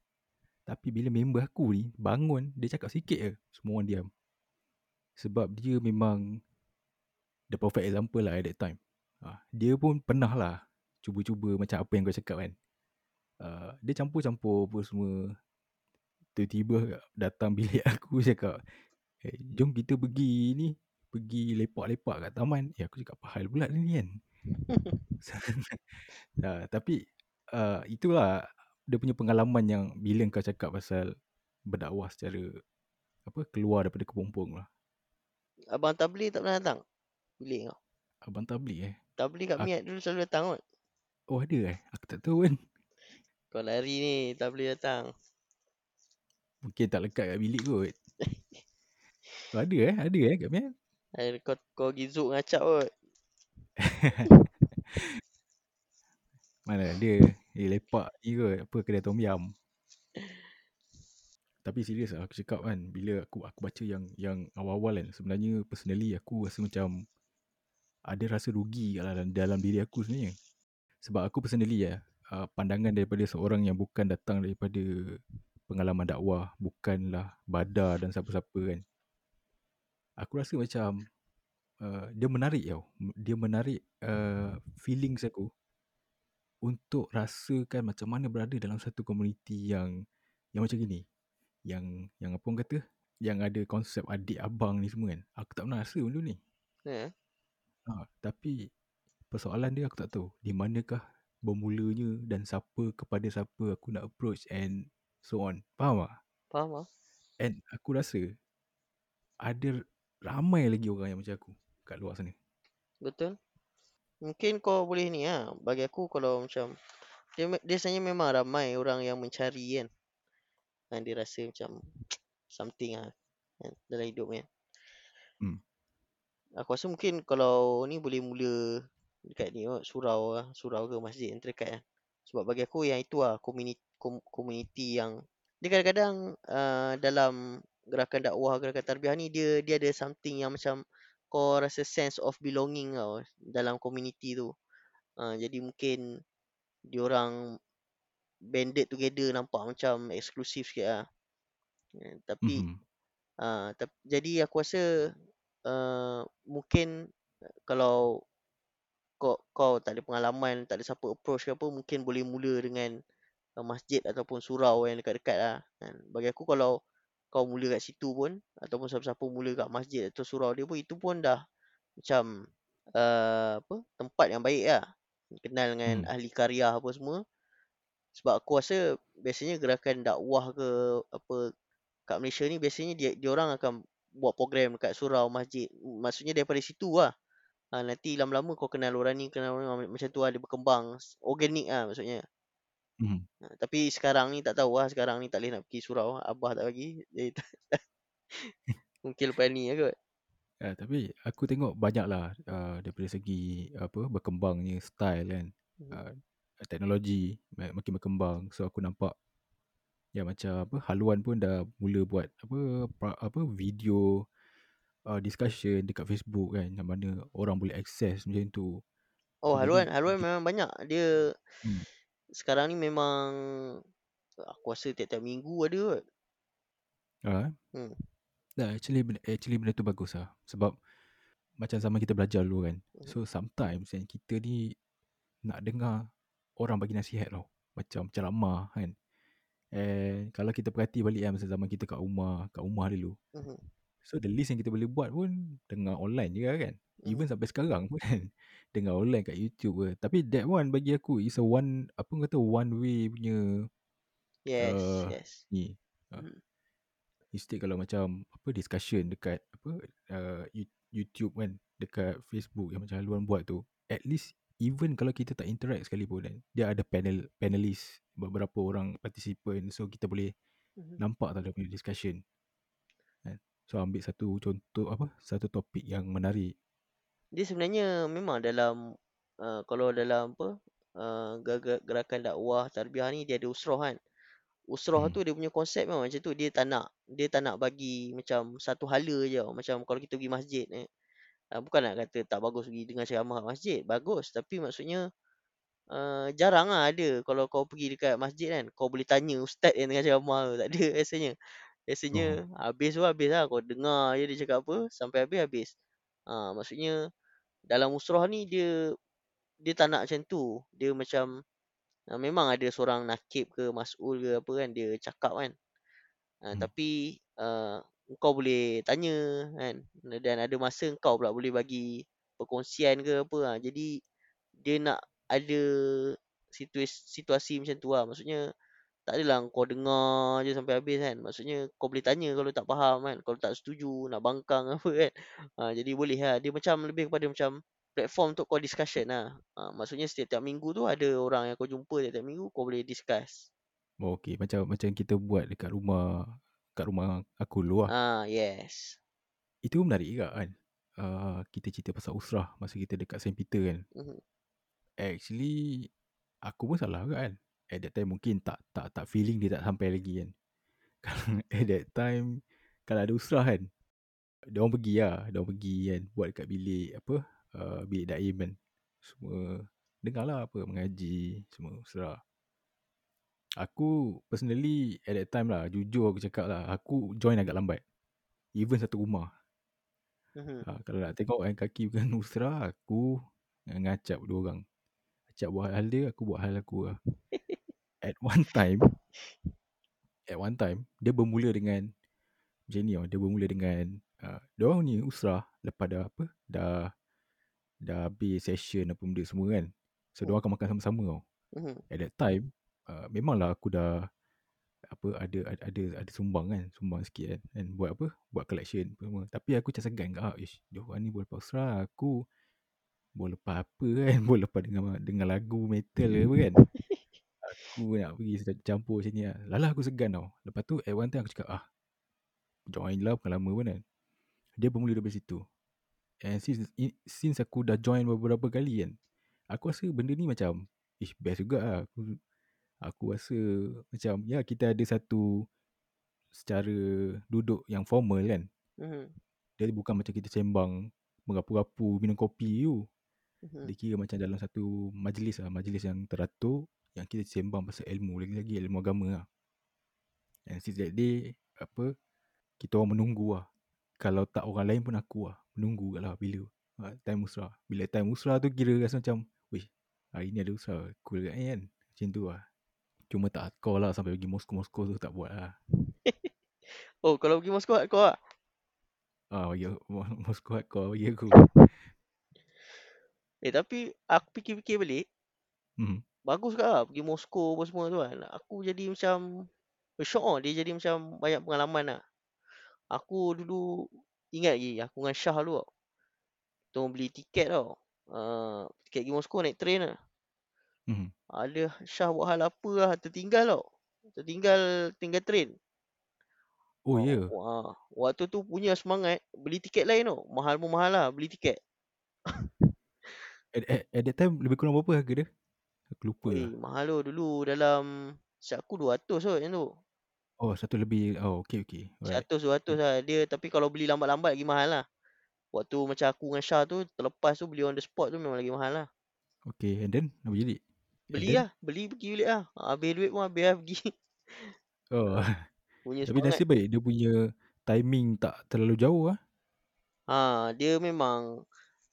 Tapi bila member aku ni bangun, dia cakap sikit je, semua orang diam. Sebab dia memang the perfect example lah at that time. Uh, dia pun pernah lah cuba-cuba macam apa yang kau cakap kan. Uh, dia campur-campur apa semua. Tiba-tiba datang bilik aku cakap, hey, eh, jom kita pergi ni, pergi lepak-lepak kat taman. Ya aku cakap apa hal pula ni kan. uh, tapi uh, itulah dia punya pengalaman yang bila kau cakap pasal berdakwah secara apa keluar daripada kepompong lah. Abang Tabli tak pernah datang? Bilik kau. Abang Tabli eh. Tabli kat Miat dulu selalu datang kot. Oh ada eh? Aku tak tahu kan. Kau lari ni, Tabli datang. Mungkin tak lekat kat bilik kot. oh, ada eh? Ada eh kat Miat? Ada kau, kau pergi zook ngacap kot. Mana dia? Dia lepak ni kot. Apa kedai tom yam. Tapi serius lah aku cakap kan. Bila aku aku baca yang yang awal-awal kan. Sebenarnya personally aku rasa macam ada rasa rugi dalam, dalam diri aku sebenarnya. Sebab aku personally ya, pandangan daripada seorang yang bukan datang daripada pengalaman dakwah, bukanlah badar dan siapa-siapa kan. Aku rasa macam uh, dia menarik tau. Dia menarik uh, feelings aku untuk rasakan macam mana berada dalam satu komuniti yang yang macam gini. Yang yang apa orang kata? Yang ada konsep adik abang ni semua kan. Aku tak pernah rasa benda ni. Ya. Ha, tapi persoalan dia aku tak tahu di manakah bermulanya dan siapa kepada siapa aku nak approach and so on. Faham tak? Faham ah. And aku rasa ada ramai lagi orang yang macam aku kat luar sana. Betul. Mungkin kau boleh ni ah. Bagi aku kalau macam dia dia sebenarnya memang ramai orang yang mencari kan. Dan dia rasa macam something ah kan, dalam hidup kan. Hmm. Aku rasa mungkin kalau ni boleh mula dekat ni oh, surau lah, surau ke masjid yang terdekat kan. Sebab bagi aku yang itu lah community, community yang dia kadang-kadang uh, dalam gerakan dakwah, gerakan tarbiyah ni dia dia ada something yang macam kau rasa sense of belonging tau dalam community tu. Uh, jadi mungkin diorang banded together nampak macam eksklusif sikit lah. Uh, tapi mm-hmm. uh, tap- jadi aku rasa uh, mungkin kalau kau kau tak ada pengalaman, tak ada siapa approach ke apa, mungkin boleh mula dengan masjid ataupun surau yang dekat-dekat lah. Kan? Bagi aku kalau kau mula kat situ pun, ataupun siapa-siapa mula kat masjid atau surau dia pun, itu pun dah macam uh, apa tempat yang baik lah. Kenal dengan hmm. ahli karya apa semua. Sebab aku rasa biasanya gerakan dakwah ke apa kat Malaysia ni biasanya dia, dia orang akan buat program dekat surau masjid. Maksudnya daripada situ lah. Ha, nanti lama-lama kau kenal orang ni, kenal orang ni, macam tu lah dia berkembang. Organik lah maksudnya. Hmm. Ha, tapi sekarang ni tak tahu lah. Sekarang ni tak boleh nak pergi surau. Abah tak bagi. Mungkin lepas ni lah kot. Ya, tapi aku tengok banyak lah uh, daripada segi apa berkembangnya style kan. Hmm. Uh, teknologi makin berkembang. So aku nampak ya macam apa haluan pun dah mula buat apa apa video uh, discussion dekat Facebook kan yang mana orang boleh access macam tu. Oh, so, haluan, jadi, haluan memang banyak. Dia hmm. Sekarang ni memang aku rasa tiap-tiap minggu ada kot. Ah, Hmm. Nah, actually benda, actually benda tu bagus lah. Sebab macam zaman kita belajar dulu kan. Mhm. So sometimes kan kita ni nak dengar orang bagi nasihat tau. Macam ceramah kan. And kalau kita perhati balik kan masa zaman kita kat rumah, kat rumah dulu. Mhm. So the least yang kita boleh buat pun dengar online je kan. Even Mhm. sampai sekarang pun kan. Dengar online kat YouTube ke. Tapi that one bagi aku is a one, apa kata one way punya Yes, uh, yes. ni. Uh, Mhm. Instead kalau macam apa discussion dekat apa uh, You- YouTube kan dekat Facebook yang macam haluan buat tu at least even kalau kita tak interact sekalipun kan dia ada panel panelist beberapa orang participant so kita boleh Mhm. nampak tak dia punya discussion kan so ambil satu contoh apa satu topik yang menarik Dia sebenarnya memang dalam uh, kalau dalam apa uh, gerakan, dakwah tarbiyah ni dia ada usrah kan. Usrah hmm. tu dia punya konsep memang macam tu. Dia tak nak dia tak nak bagi macam satu hala je. Macam kalau kita pergi masjid eh. Uh, bukan nak kata tak bagus pergi dengar ceramah kat masjid. Bagus. Tapi maksudnya uh, jarang lah ada. Kalau kau pergi dekat masjid kan. Kau boleh tanya ustaz yang tengah ceramah tu. Tak ada rasanya. Biasanya oh. habis tu habis lah. Kau dengar je dia cakap apa. Sampai habis habis. Ha, maksudnya dalam usrah ni dia dia tak nak macam tu. Dia macam uh, memang ada seorang nakib ke mas'ul ke apa kan dia cakap kan. Uh, Hmm. tapi uh, kau boleh tanya kan dan ada masa kau pula boleh bagi perkongsian ke apa ha. Jadi dia nak ada situasi, situasi macam tu lah. Maksudnya tak adalah kau dengar je sampai habis kan. Maksudnya kau boleh tanya kalau tak faham kan. Kalau tak setuju nak bangkang apa kan. Ha, jadi boleh lah. Dia macam lebih kepada macam platform untuk kau discussion lah. Ha, maksudnya setiap-tiap minggu tu ada orang yang kau jumpa tiap-tiap minggu kau boleh discuss. oh okey macam macam kita buat dekat rumah kat rumah aku dulu lah Ah, yes. itu menarik juga kan uh, kita cerita pasal usrah masa kita dekat Saint Peter kan Mhm. Actually Aku pun salah juga kan At that time mungkin tak tak tak feeling dia tak sampai lagi kan. At that time Kalau ada usrah kan Dia orang pergi lah Dia orang pergi kan Buat dekat bilik Apa uh, Bilik daim kan. Semua Dengar lah apa Mengaji Semua usrah. Aku Personally At that time lah Jujur aku cakap lah Aku join agak lambat. Even satu rumah. Ha, Kalau nak tengok kan Kaki bukan usrah Aku Ngacap dua orang. Acap buat hal dia Aku buat hal aku lah At one time At one time Dia bermula dengan Macam ni tau Dia bermula dengan uh, Diorang ni usrah Lepas dah apa Dah Dah habis session Apa benda semua kan. So diorang akan makan sama-sama tau. Mhm. At that time uh, Memanglah aku dah apa ada ada ada, ada sumbang kan sumbang sikit kan and buat apa buat collection apa semua. Tapi aku macam segan kat ah ish diorang ni boleh usrah aku boleh lepas apa kan boleh lepas dengar dengar lagu metal ke apa kan aku nak pergi campur macam ni lah. Lala aku segan tau. Lepas tu at one time aku cakap ah join lah bukan lama pun kan. Dia bermula dari situ. And since, since aku dah join beberapa kali kan. Aku rasa benda ni macam ish best juga lah. Aku, aku rasa macam ya kita ada satu secara duduk yang formal kan. Mhm. Dia bukan macam kita sembang merapu-rapu minum kopi tu. Mhm. Dia kira macam dalam satu majlis lah. Majlis yang teratur yang kita sembang pasal ilmu lagi-lagi ilmu agama lah. And since that day apa kita orang menunggu lah. Kalau tak orang lain pun aku lah menunggu kat lah bila uh, time usrah. Bila time usrah tu kira rasa macam weh hari ni ada usrah cool kat ni kan. Macam tu lah. Cuma tak hardcore lah sampai pergi Moskow-Moskow tu tak buat lah. Oh, kalau pergi Moskow kau ah. Ah, bagi aku, Moskow hardcore bagi aku. Eh tapi aku fikir-fikir balik Hmm. Bagus juga lah pergi Moskow apa semua tu kan. Aku jadi macam shock lah. Dia jadi macam banyak pengalaman lah. Aku dulu ingat lagi aku dengan Syah dulu tau. Kita beli tiket tau. Uh, tiket pergi Moskow naik train lah. Hmm. Ada Syah buat hal apa lah tertinggal tau. Tertinggal tinggal train. Oh ya. Yeah. Wah, waktu tu punya semangat beli tiket lain tau. Mahal pun mahal lah beli tiket. At, at, at that time lebih kurang berapa harga dia? Aku lupa Weh, lah. mahal tu dulu dalam Siap aku 200 kot macam tu. Oh, satu lebih. Oh, okay, okay. Alright. 100 200 lah dia tapi kalau beli lambat-lambat lagi mahal lah. Waktu macam aku dengan Syah tu terlepas tu beli on the spot tu memang lagi mahal lah. Okay, and then apa jadi? Beli then? lah. Beli pergi bilik lah. Habis duit pun habis lah pergi. Oh. Punya Tapi semangat. nasib baik dia punya timing tak terlalu jauh ah. Ha, dia memang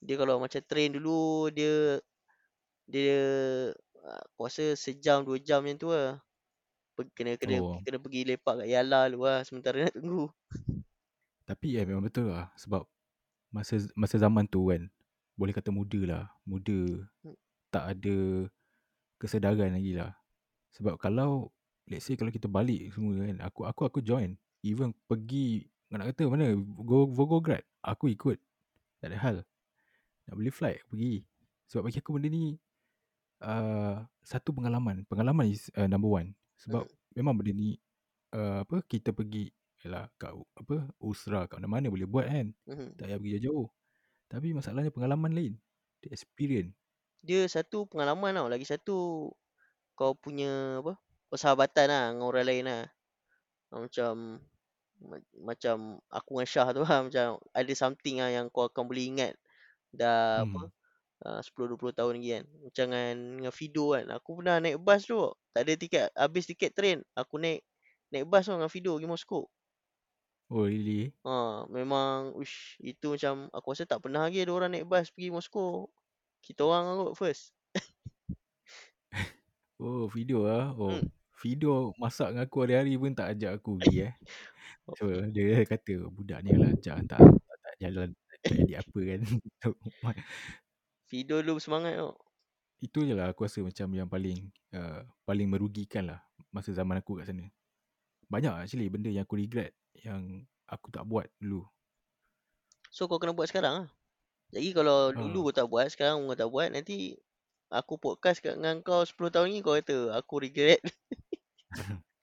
dia kalau macam train dulu dia dia uh, aku rasa sejam dua jam macam tu lah. Kena kena Oh. kena pergi lepak kat Yala dulu lah sementara nak tunggu. Tapi eh memang betul lah sebab masa masa zaman tu kan boleh kata muda lah. Muda Hmm. tak ada kesedaran lagi lah. Sebab kalau let's say kalau kita balik semua kan aku aku aku join. Even pergi nak kata mana go Volgograd aku ikut. Tak ada hal. Nak beli flight pergi. Sebab bagi aku benda ni uh, satu pengalaman. Pengalaman is uh, number one. Sebab Hmm. memang benda ni uh, apa kita pergi yalah kat apa Usra kat mana-mana boleh buat kan. Mhm. Tak payah pergi jauh-jauh. Tapi masalahnya pengalaman lain. The experience. Dia satu pengalaman tau. Lagi satu kau punya apa? Persahabatan lah dengan orang lain lah. Ha, Macam ma- macam aku dengan Syah tu lah macam ada something lah yang kau akan boleh ingat dah apa Hmm. Uh, 10-20 tahun lagi kan. Macam dengan, dengan Fido kan. Aku pernah naik bas tu. Tak ada tiket. Habis tiket train. Aku naik naik bas tu dengan Fido pergi Moscow. Oh really? Ha, memang uish, itu macam aku rasa tak pernah lagi ada orang naik bas pergi Moscow. Kita orang kot first. Oh video ah. Oh Hmm. video masak dengan aku hari-hari pun tak ajak aku pergi eh. Oh, So fi- dia kata budak ni lah ajak tak tak, tak jalan tak edit apa kan. Fido dulu semangat tau. Itu je lah aku rasa macam yang paling uh, paling merugikan lah masa zaman aku kat sana. Banyak actually benda yang aku regret yang aku tak buat dulu. So kau kena buat sekarang lah. Jadi kalau Ha. dulu kau tak buat, sekarang kau tak buat, nanti aku podcast kat dengan kau 10 tahun ni kau kata aku regret.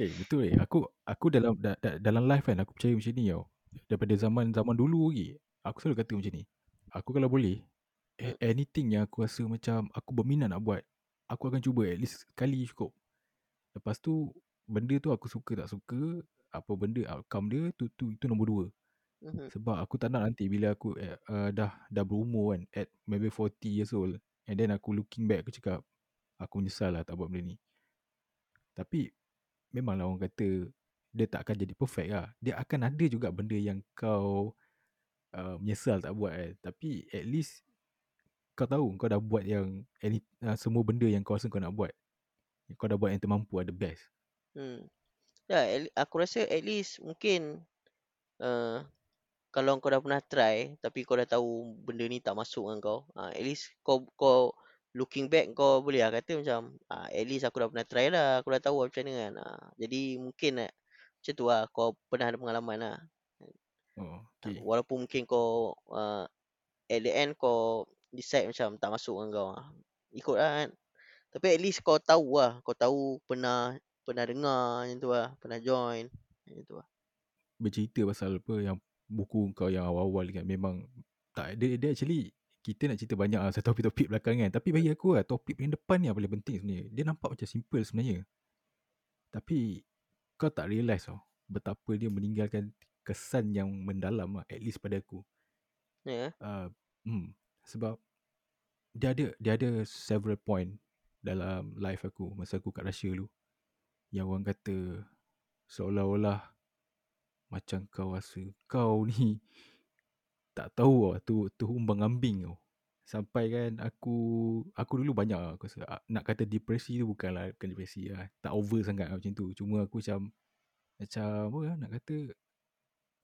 Eh betul eh. Aku aku dalam da, da, dalam live kan aku percaya macam ni tau. Daripada zaman zaman dulu lagi. Aku selalu kata macam ni. Aku kalau boleh. A- anything yang aku rasa macam aku berminat nak buat, aku akan cuba at least sekali cukup. Lepas tu benda tu aku suka tak suka, apa benda outcome dia tu tu itu nombor dua. Mhm. Sebab aku tak nak nanti bila aku uh, uh, dah dah berumur kan at maybe 40 years old and then aku looking back aku cakap aku menyesal lah tak buat benda ni. Tapi memanglah orang kata dia tak akan jadi perfect lah. Dia akan ada juga benda yang kau uh, menyesal tak buat kan. Tapi at least kau tahu kau dah buat yang any, uh, semua benda yang kau rasa kau nak buat. Kau dah buat yang termampu ada best. Hmm. Ya, le- aku rasa at least mungkin uh, kalau kau dah pernah try tapi kau dah tahu benda ni tak masuk dengan kau, uh, at least kau kau looking back kau boleh lah kata macam uh, at least aku dah pernah try lah, aku dah tahu lah macam mana kan. Uh, jadi mungkin uh, macam tu lah kau pernah ada pengalaman lah. Oh, okay. walaupun mungkin kau uh, at the end kau decide macam tak masuk dengan kau. Uh. Ikut lah kan. Tapi at least kau tahu lah, kau tahu pernah pernah dengar macam tu lah, pernah join macam tu lah. Bercerita pasal apa yang buku kau yang awal-awal kan memang tak dia, dia actually kita nak cerita banyak lah pasal topik-topik belakang kan. Tapi bagi aku lah topik yang depan ni yang paling penting sebenarnya. Dia nampak macam simple sebenarnya. Tapi kau tak realise tau betapa dia meninggalkan kesan yang mendalam lah, at least pada aku. Ya. Yeah. Uh, hmm, sebab dia ada dia ada several point dalam life aku masa aku kat Russia dulu. Yang orang kata seolah-olah macam kau rasa kau ni tak tahu lah tu tu umbang ambing tau. Sampai kan aku aku dulu banyak lah aku rasa ah, nak kata depresi tu bukanlah bukan depresi lah. Tak over sangat lah macam tu. Cuma aku macam macam apa lah nak kata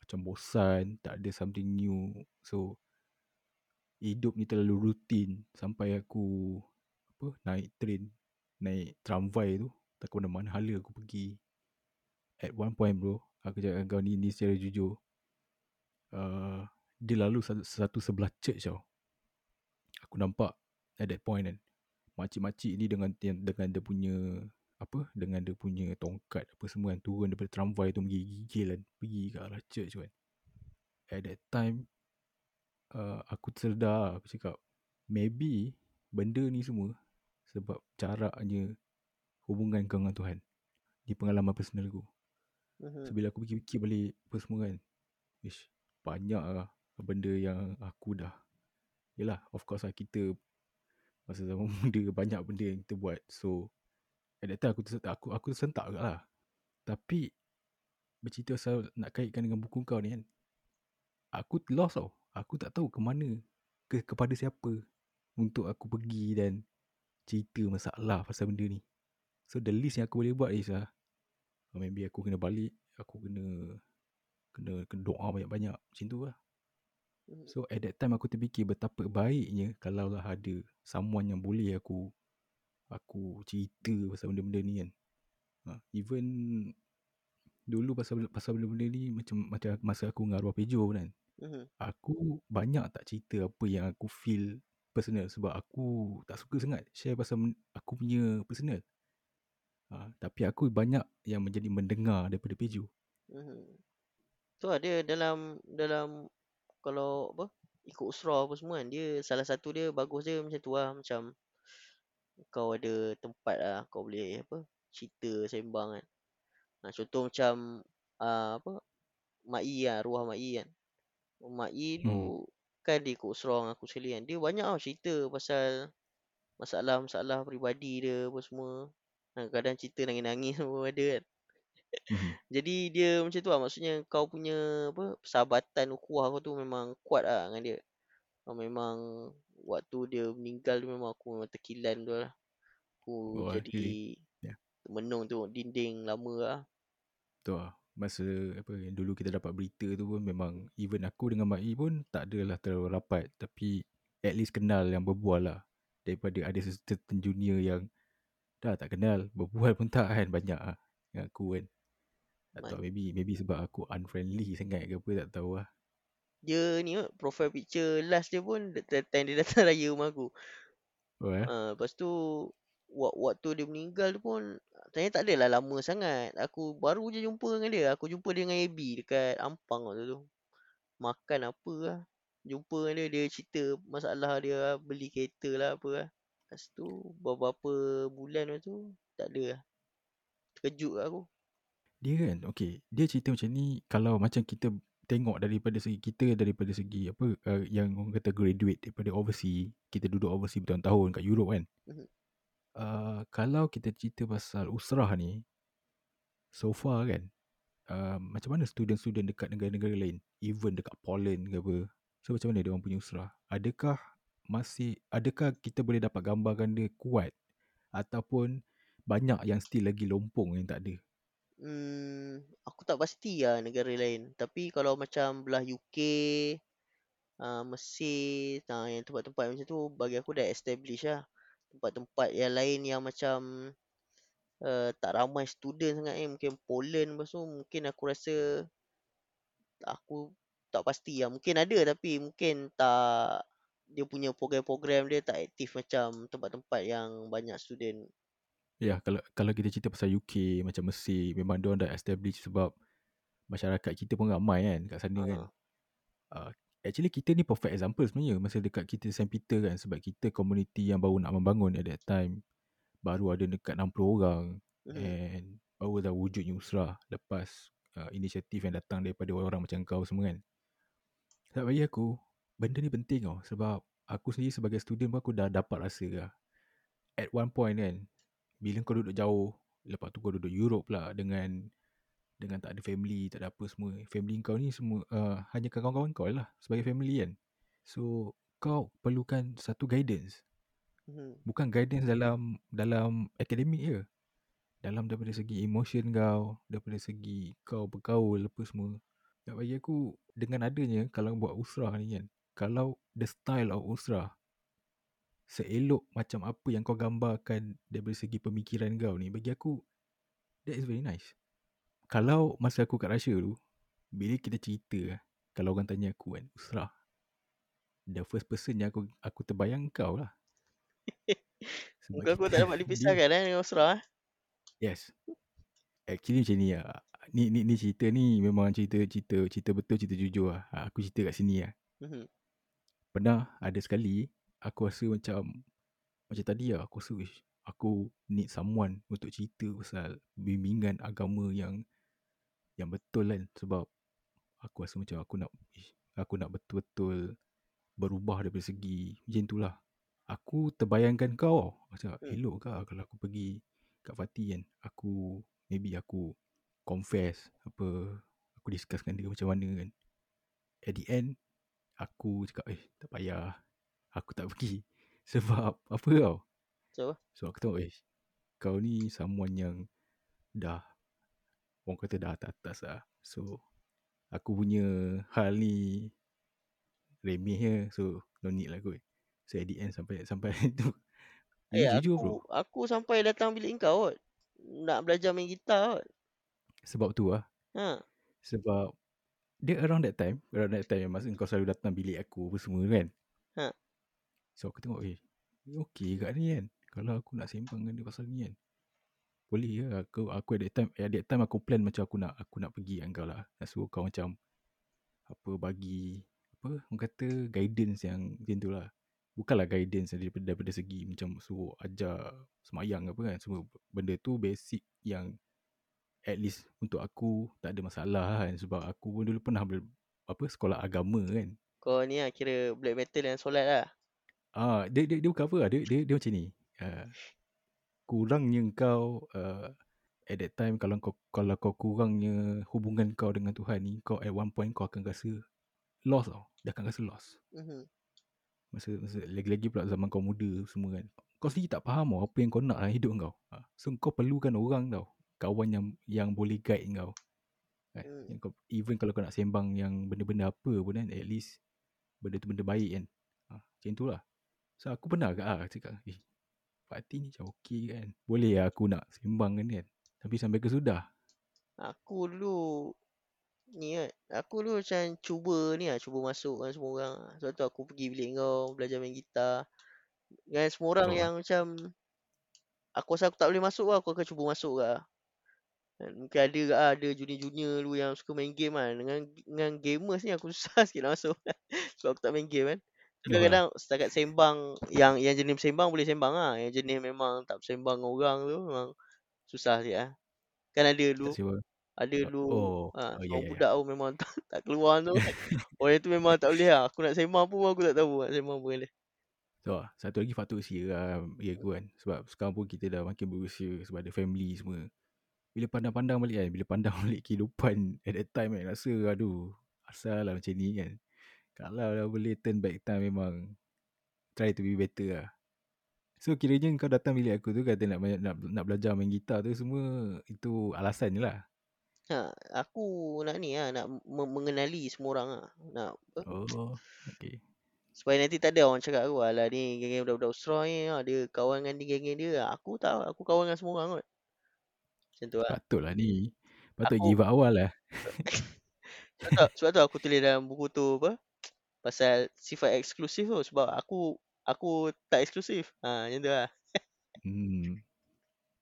macam bosan, tak ada something new. So hidup ni terlalu rutin sampai aku apa naik train, naik tramvai tu tak ke mana-mana hala aku pergi. At one point bro, aku cakap kau ni, ni secara jujur. Uh, dia lalu satu, satu sebelah church tau. Aku nampak at that point kan. Makcik-makcik ni dengan dengan dia punya apa dengan dia punya tongkat apa semua kan turun daripada tramvai tu menggigil kan pergi ke arah church kan at that time uh, aku tersedar aku cakap maybe benda ni semua sebab jaraknya hubungan kau dengan Tuhan di pengalaman personal aku Mhm. so bila aku fikir-fikir balik apa semua kan ish banyak lah benda yang aku dah Yelah of course lah kita Masa zaman muda banyak benda yang kita buat. So at that time aku tersentak, aku, aku tersentak juga lah. Tapi bercerita pasal nak kaitkan dengan buku kau ni kan. Aku lost tau. Aku tak tahu ke mana, ke, kepada siapa untuk aku pergi dan cerita masalah pasal benda ni. So the least yang aku boleh buat is lah, maybe aku kena balik, aku kena kena, kena doa banyak-banyak macam tu lah. Mhm. So at that time aku terfikir betapa baiknya kalau lah ada someone yang boleh aku aku cerita pasal benda-benda ni kan. Ha, even dulu pasal pasal benda-benda ni macam macam masa aku dengan arwah Pejo kan. Mhm. Aku banyak tak cerita apa yang aku feel personal sebab aku tak suka sangat share pasal aku punya personal. Ha, tapi aku banyak yang menjadi mendengar daripada Pejo. Mhm. Tu lah dia dalam dalam kalau apa ikut usrah apa semua kan dia salah satu dia bagus dia macam tu lah macam kau ada tempat lah kau boleh apa cerita sembang kan. Ha, contoh macam uh, apa Mak I lah, ruah Mak I kan. Mak I tu Hmm. kan dia ikut dengan aku sekali kan. Dia banyak tau cerita pasal masalah-masalah peribadi dia apa semua. Kadang-kadang cerita nangis-nangis pun ada kan. Mhm. Jadi dia macam tu lah maksudnya kau punya apa persahabatan ukhuwah kau tu memang kuat lah dengan dia. Kau memang waktu dia meninggal tu memang aku memang terkilan tu lah. Aku Oh, jadi really? Yeah. menung tengok dinding lama lah. Tu lah. Masa apa yang dulu kita dapat berita tu pun memang even aku dengan Mak I pun tak adalah terlalu rapat tapi at least kenal yang berbual lah. Daripada ada certain junior yang dah tak kenal, berbual pun tak kan banyak lah dengan aku kan. Tak tahu maybe maybe sebab aku unfriendly sangat ke apa tak tahu lah. Dia ni profile picture last dia pun time dia datang raya rumah aku. Oh eh? Ha, lepas tu wak- waktu dia meninggal tu pun Tanya tak adalah lama sangat. Aku baru je jumpa dengan dia. Aku jumpa dia dengan AB dekat Ampang waktu tu. Makan apa lah. Jumpa dengan dia, dia cerita masalah dia lah, beli kereta lah apa lah. Lepas tu beberapa bulan lepas tu tak ada lah. Terkejut lah aku. Dia kan okay dia cerita macam ni kalau macam kita tengok daripada segi kita daripada segi apa uh, yang orang kata graduate daripada overseas kita duduk overseas bertahun-tahun kat Europe kan. Mhm. Uh, kalau kita cerita pasal usrah ni so far kan uh, macam mana student-student dekat negara-negara lain even dekat Poland ke apa so macam mana dia orang punya usrah adakah masih adakah kita boleh dapat gambarkan dia kuat ataupun banyak yang still lagi lompong yang tak ada Hmm, aku tak pasti lah negara lain. Tapi kalau macam belah UK, uh, Mesir, uh, yang tempat-tempat macam tu bagi aku dah establish lah. Tempat-tempat yang lain yang macam uh, tak ramai student sangat ni. Mungkin Poland lepas tu mungkin aku rasa aku tak pasti lah. Mungkin ada tapi mungkin tak dia punya program-program dia tak aktif macam tempat-tempat yang banyak student. Ya, kalau kalau kita cerita pasal UK macam Mesir, memang dia dah establish sebab masyarakat kita pun ramai kan kat sana kan. Ha. Uh, actually kita ni perfect example sebenarnya masa dekat kita St. Peter kan sebab kita community yang baru nak membangun at that time. Baru ada dekat 60 orang Mhm. and baru dah wujudnya usrah lepas uh, inisiatif yang datang daripada orang-orang macam kau semua kan. Sebab bagi aku, benda ni penting tau sebab aku sendiri sebagai student pun aku dah dapat rasa lah. At one point kan, bila kau duduk jauh, lepas tu kau duduk Europe pula dengan dengan tak ada family, tak ada apa semua. Family kau ni semua uh, hanya kawan-kawan kau lah sebagai family kan. So kau perlukan satu guidance. Mhm. Bukan guidance dalam dalam akademik je. Dalam daripada segi emotion kau, daripada segi kau bergaul apa semua. Tak bagi aku dengan adanya kalau buat usrah ni kan. Kalau the style of usrah seelok macam apa yang kau gambarkan daripada segi pemikiran kau ni bagi aku that is very nice. Kalau masa aku kat Russia tu bila kita cerita kalau orang tanya aku kan usrah the first person yang aku aku terbayang kau lah. Sebab aku kita- tak dapat dipisahkan eh dengan Usrah eh. Yes. Actually macam ni lah. Ni, ni, ni cerita ni memang cerita cerita cerita betul cerita jujur lah. Ha, Aku cerita kat sini lah. Mhm. Pernah ada sekali aku rasa macam macam tadi lah aku rasa "Ish, aku need someone untuk cerita pasal bimbingan agama yang yang betul kan sebab aku rasa macam aku nak aku nak betul-betul berubah daripada segi macam tu lah. Aku terbayangkan kau cakap Hmm. elok ke kalau aku pergi kat Fati kan. Aku maybe aku confess apa aku discuss dengan dia macam mana kan. At the end aku cakap eh tak payah. Aku tak pergi. Sebab apa tau. So, So aku tengok eh kau ni someone yang dah orang kata dah atas-atas lah. So aku punya hal ni remeh je. So no need lah kot. So at the end sampai sampai tu. eh Ini jujur aku bro. aku sampai datang bilik kau kot. Nak belajar main gitar kot. Sebab tu lah. Ha. Sebab dia around that time, around that time masa kau selalu datang bilik aku apa semua kan. Ha. So aku tengok eh, ni okey kat ni kan. Kalau aku nak sembang dengan dia pasal ni kan. Boleh ya aku aku at that time at that time aku plan macam aku nak aku nak pergi dengan kau lah. Nak suruh kau macam apa bagi apa orang kata guidance yang macam tu lah. Bukanlah guidance daripada, daripada segi macam suruh ajar semayang apa kan. Semua benda tu basic yang at least untuk aku tak ada masalah kan. Sebab aku pun dulu pernah ber, apa sekolah agama kan. Kau ni lah kira black metal dan solat lah. Ah, dia dia, dia apa lah. Dia, dia, dia macam ni. Uh, kurangnya kau uh, at that time kalau kau kalau kau kurangnya hubungan kau dengan Tuhan ni, kau at one point kau akan rasa lost tau. Dia akan rasa lost. Mhm. Masa, masa lagi-lagi pula zaman kau muda semua kan. Kau sendiri tak faham tau apa yang kau nak dalam hidup kau. Ha. So kau perlukan orang tau. Kawan yang yang boleh guide kau. Kan? Hmm. Yang kau, even kalau kau nak sembang yang benda-benda apa pun kan. At least benda tu benda baik kan. Ha. Macam tu lah. So aku pernah agak lah cakap. Eh Fatih ni macam okey kan. Boleh lah aku nak sembang kan kan. Tapi sampai ke sudah. Aku dulu ni kan. Aku dulu macam cuba ni lah. Cuba masuk dengan semua orang. Sebab tu aku pergi bilik kau. Belajar main gitar. Dengan semua orang Oh. yang macam. Aku rasa aku tak boleh masuk lah. Aku akan cuba masuk lah. Dan Mungkin ada ke. Ada junior-junior dulu yang suka main game kan. Dengan dengan gamers ni aku susah sikit nak masuk. Sebab aku tak main game kan. Kadang-kadang setakat sembang. Yang yang jenis sembang boleh sembang lah. Yang jenis memang tak sembang dengan orang tu. Memang susah sikit lah. Kan ada dulu. Tak. Ada Oh, dulu oh, ha, oh, ya, seorang ya, ya. budak tu memang tak, tak keluar tu. Orang tu memang tak boleh lah. Aku nak sembang pun aku tak tahu nak sembang pun dia. So, satu lagi faktor usia lah. Ya aku kan. Sebab sekarang pun kita dah makin berusia. Sebab ada family semua. Bila pandang-pandang balik kan. Bila pandang balik kehidupan at that time kan. Rasa aduh. Asal lah macam ni kan. Kalau dah boleh turn back time memang. Try to be better lah. So kiranya kau datang bilik aku tu kata nak, nak, nak belajar main gitar tu semua. Itu alasan je lah. Ha, aku nak ni lah. Nak me- mengenali semua orang lah. Nak apa? Oh. Okay. Supaya nanti tak ada orang cakap aku. Alah ni geng-geng budak-budak Usra ni. Ha, dia kawan dengan geng-geng dia. Aku tak. Aku kawan dengan semua orang kot. Macam tu lah. Patut lah ni. Patut Aku- give up awal lah. Sebab tu, sebab tu aku tulis dalam buku tu apa? Pasal sifat eksklusif tu. Sebab aku aku tak eksklusif. Ha, macam tu lah. Hmm.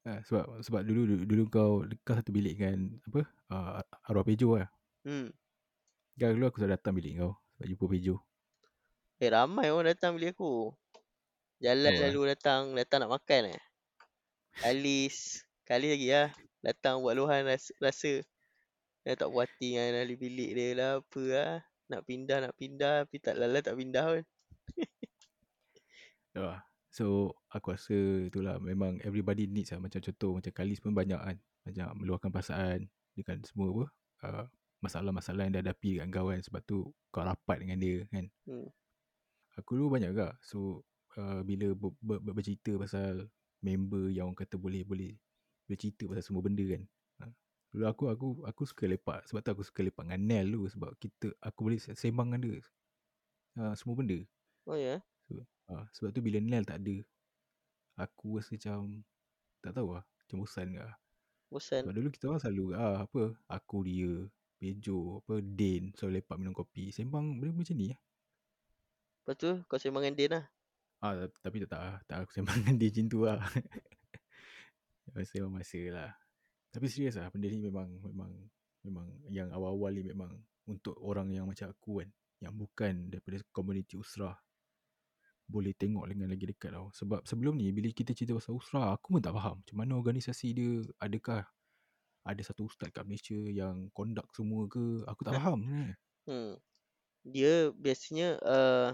Ha, sebab sebab dulu dulu, dulu kau kau satu bilik dengan apa? Uh, arwah Pejo lah. Hmm. Kan dulu aku selalu datang bilik kau sebab jumpa Pejo. Eh ramai orang datang bilik aku. Jalan Oh, lalu datang, datang nak makan eh. Kalis, Kalis lagi lah. Datang buat luahan rasa, rasa. Dia tak puas hati dengan ahli bilik dia lah apa lah. Nak pindah, nak pindah. Tapi tak lala tak pindah pun. Ya. So aku rasa itulah memang everybody needs lah macam contoh macam Kalis pun banyak kan banyak meluahkan perasaan dengan semua apa uh, masalah-masalah yang dia hadapi dengan kau kan sebab tu kau rapat dengan dia kan. Hmm. Aku dulu banyak juga. So uh, bila ber, ber, ber, bercerita pasal member yang orang kata boleh boleh bercerita pasal semua benda kan. Dulu aku aku aku suka lepak sebab tu aku suka lepak dengan Nel dulu sebab kita aku boleh sembang dengan dia. Uh, semua benda. Oh ya? So, uh, sebab tu bila Nel tak ada aku rasa macam tak tahu lah macam bosan ke. Bosan. Sebab dulu kita orang selalu ah apa aku dia Bejo apa Din selalu lepak minum kopi sembang benda macam ni lah. Lepas tu kau sembang dengan Din lah. Ah tapi tak tak, lah. tak aku sembang dengan dia macam tu lah. masa masa lah. Tapi serius lah benda ni memang memang memang yang awal-awal ni memang untuk orang yang macam aku kan yang bukan daripada komuniti usrah boleh tengok dengan lagi dekat tau. Sebab sebelum ni bila kita cerita pasal usrah aku pun tak faham macam mana organisasi dia adakah ada satu ustaz kat Malaysia yang conduct semua ke aku tak faham sebenarnya. Hmm. Dia biasanya uh,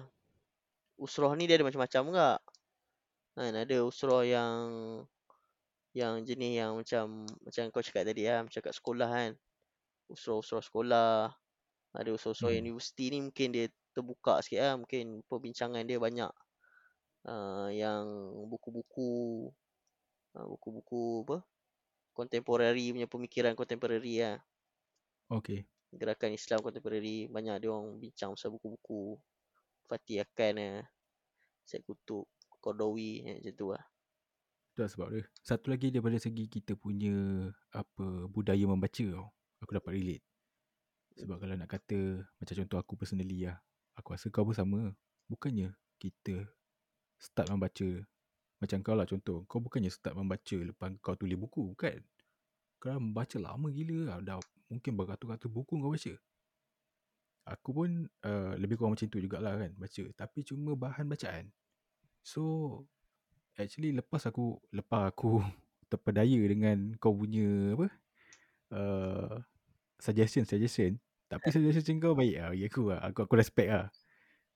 Usroh ni dia ada macam-macam enggak? Kan ada usrah yang yang jenis yang macam macam kau cakap tadi lah, macam kat sekolah kan. Usrah-usrah sekolah, ada usrah-usrah Hmm. universiti ni mungkin dia terbuka sikit lah, mungkin perbincangan dia banyak uh, yang buku-buku uh, buku-buku apa contemporary punya pemikiran contemporary lah. Okay. Gerakan Islam contemporary banyak dia orang bincang pasal buku-buku Fatih Akan eh, Syed Kutub, eh, macam tu lah. Itu lah sebab dia. Satu lagi daripada segi kita punya apa budaya membaca tau. Aku dapat relate. Sebab kalau nak kata macam contoh aku personally lah. Aku rasa kau pun sama. Bukannya kita start membaca macam kau lah contoh. Kau bukannya start membaca lepas kau tulis buku. Bukan. Kau membaca lama gila lah. Dah mungkin beratus-ratus buku kau baca. Aku pun uh, lebih kurang macam tu jugalah kan baca. Tapi cuma bahan bacaan. So actually lepas aku lepas aku terpedaya dengan kau punya apa uh, suggestion suggestion. Tapi suggestion kau baik lah bagi aku lah. Aku, aku respect lah.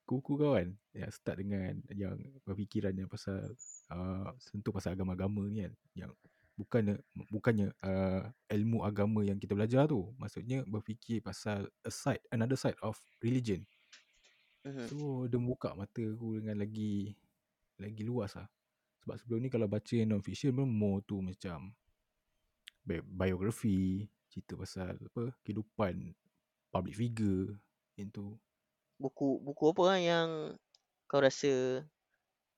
Kuku kau kan yang start dengan yang berfikiran yang pasal uh, sentuh pasal agama-agama ni kan. Yang bukannya bukannya uh, ilmu agama yang kita belajar tu. Maksudnya berfikir pasal a side another side of religion. Mhm. so dia membuka mata aku dengan lagi lagi luas lah sebab sebelum ni kalau baca non-fiction pun more tu macam bi- biografi, cerita pasal apa kehidupan public figure itu. Buku buku apa lah yang kau rasa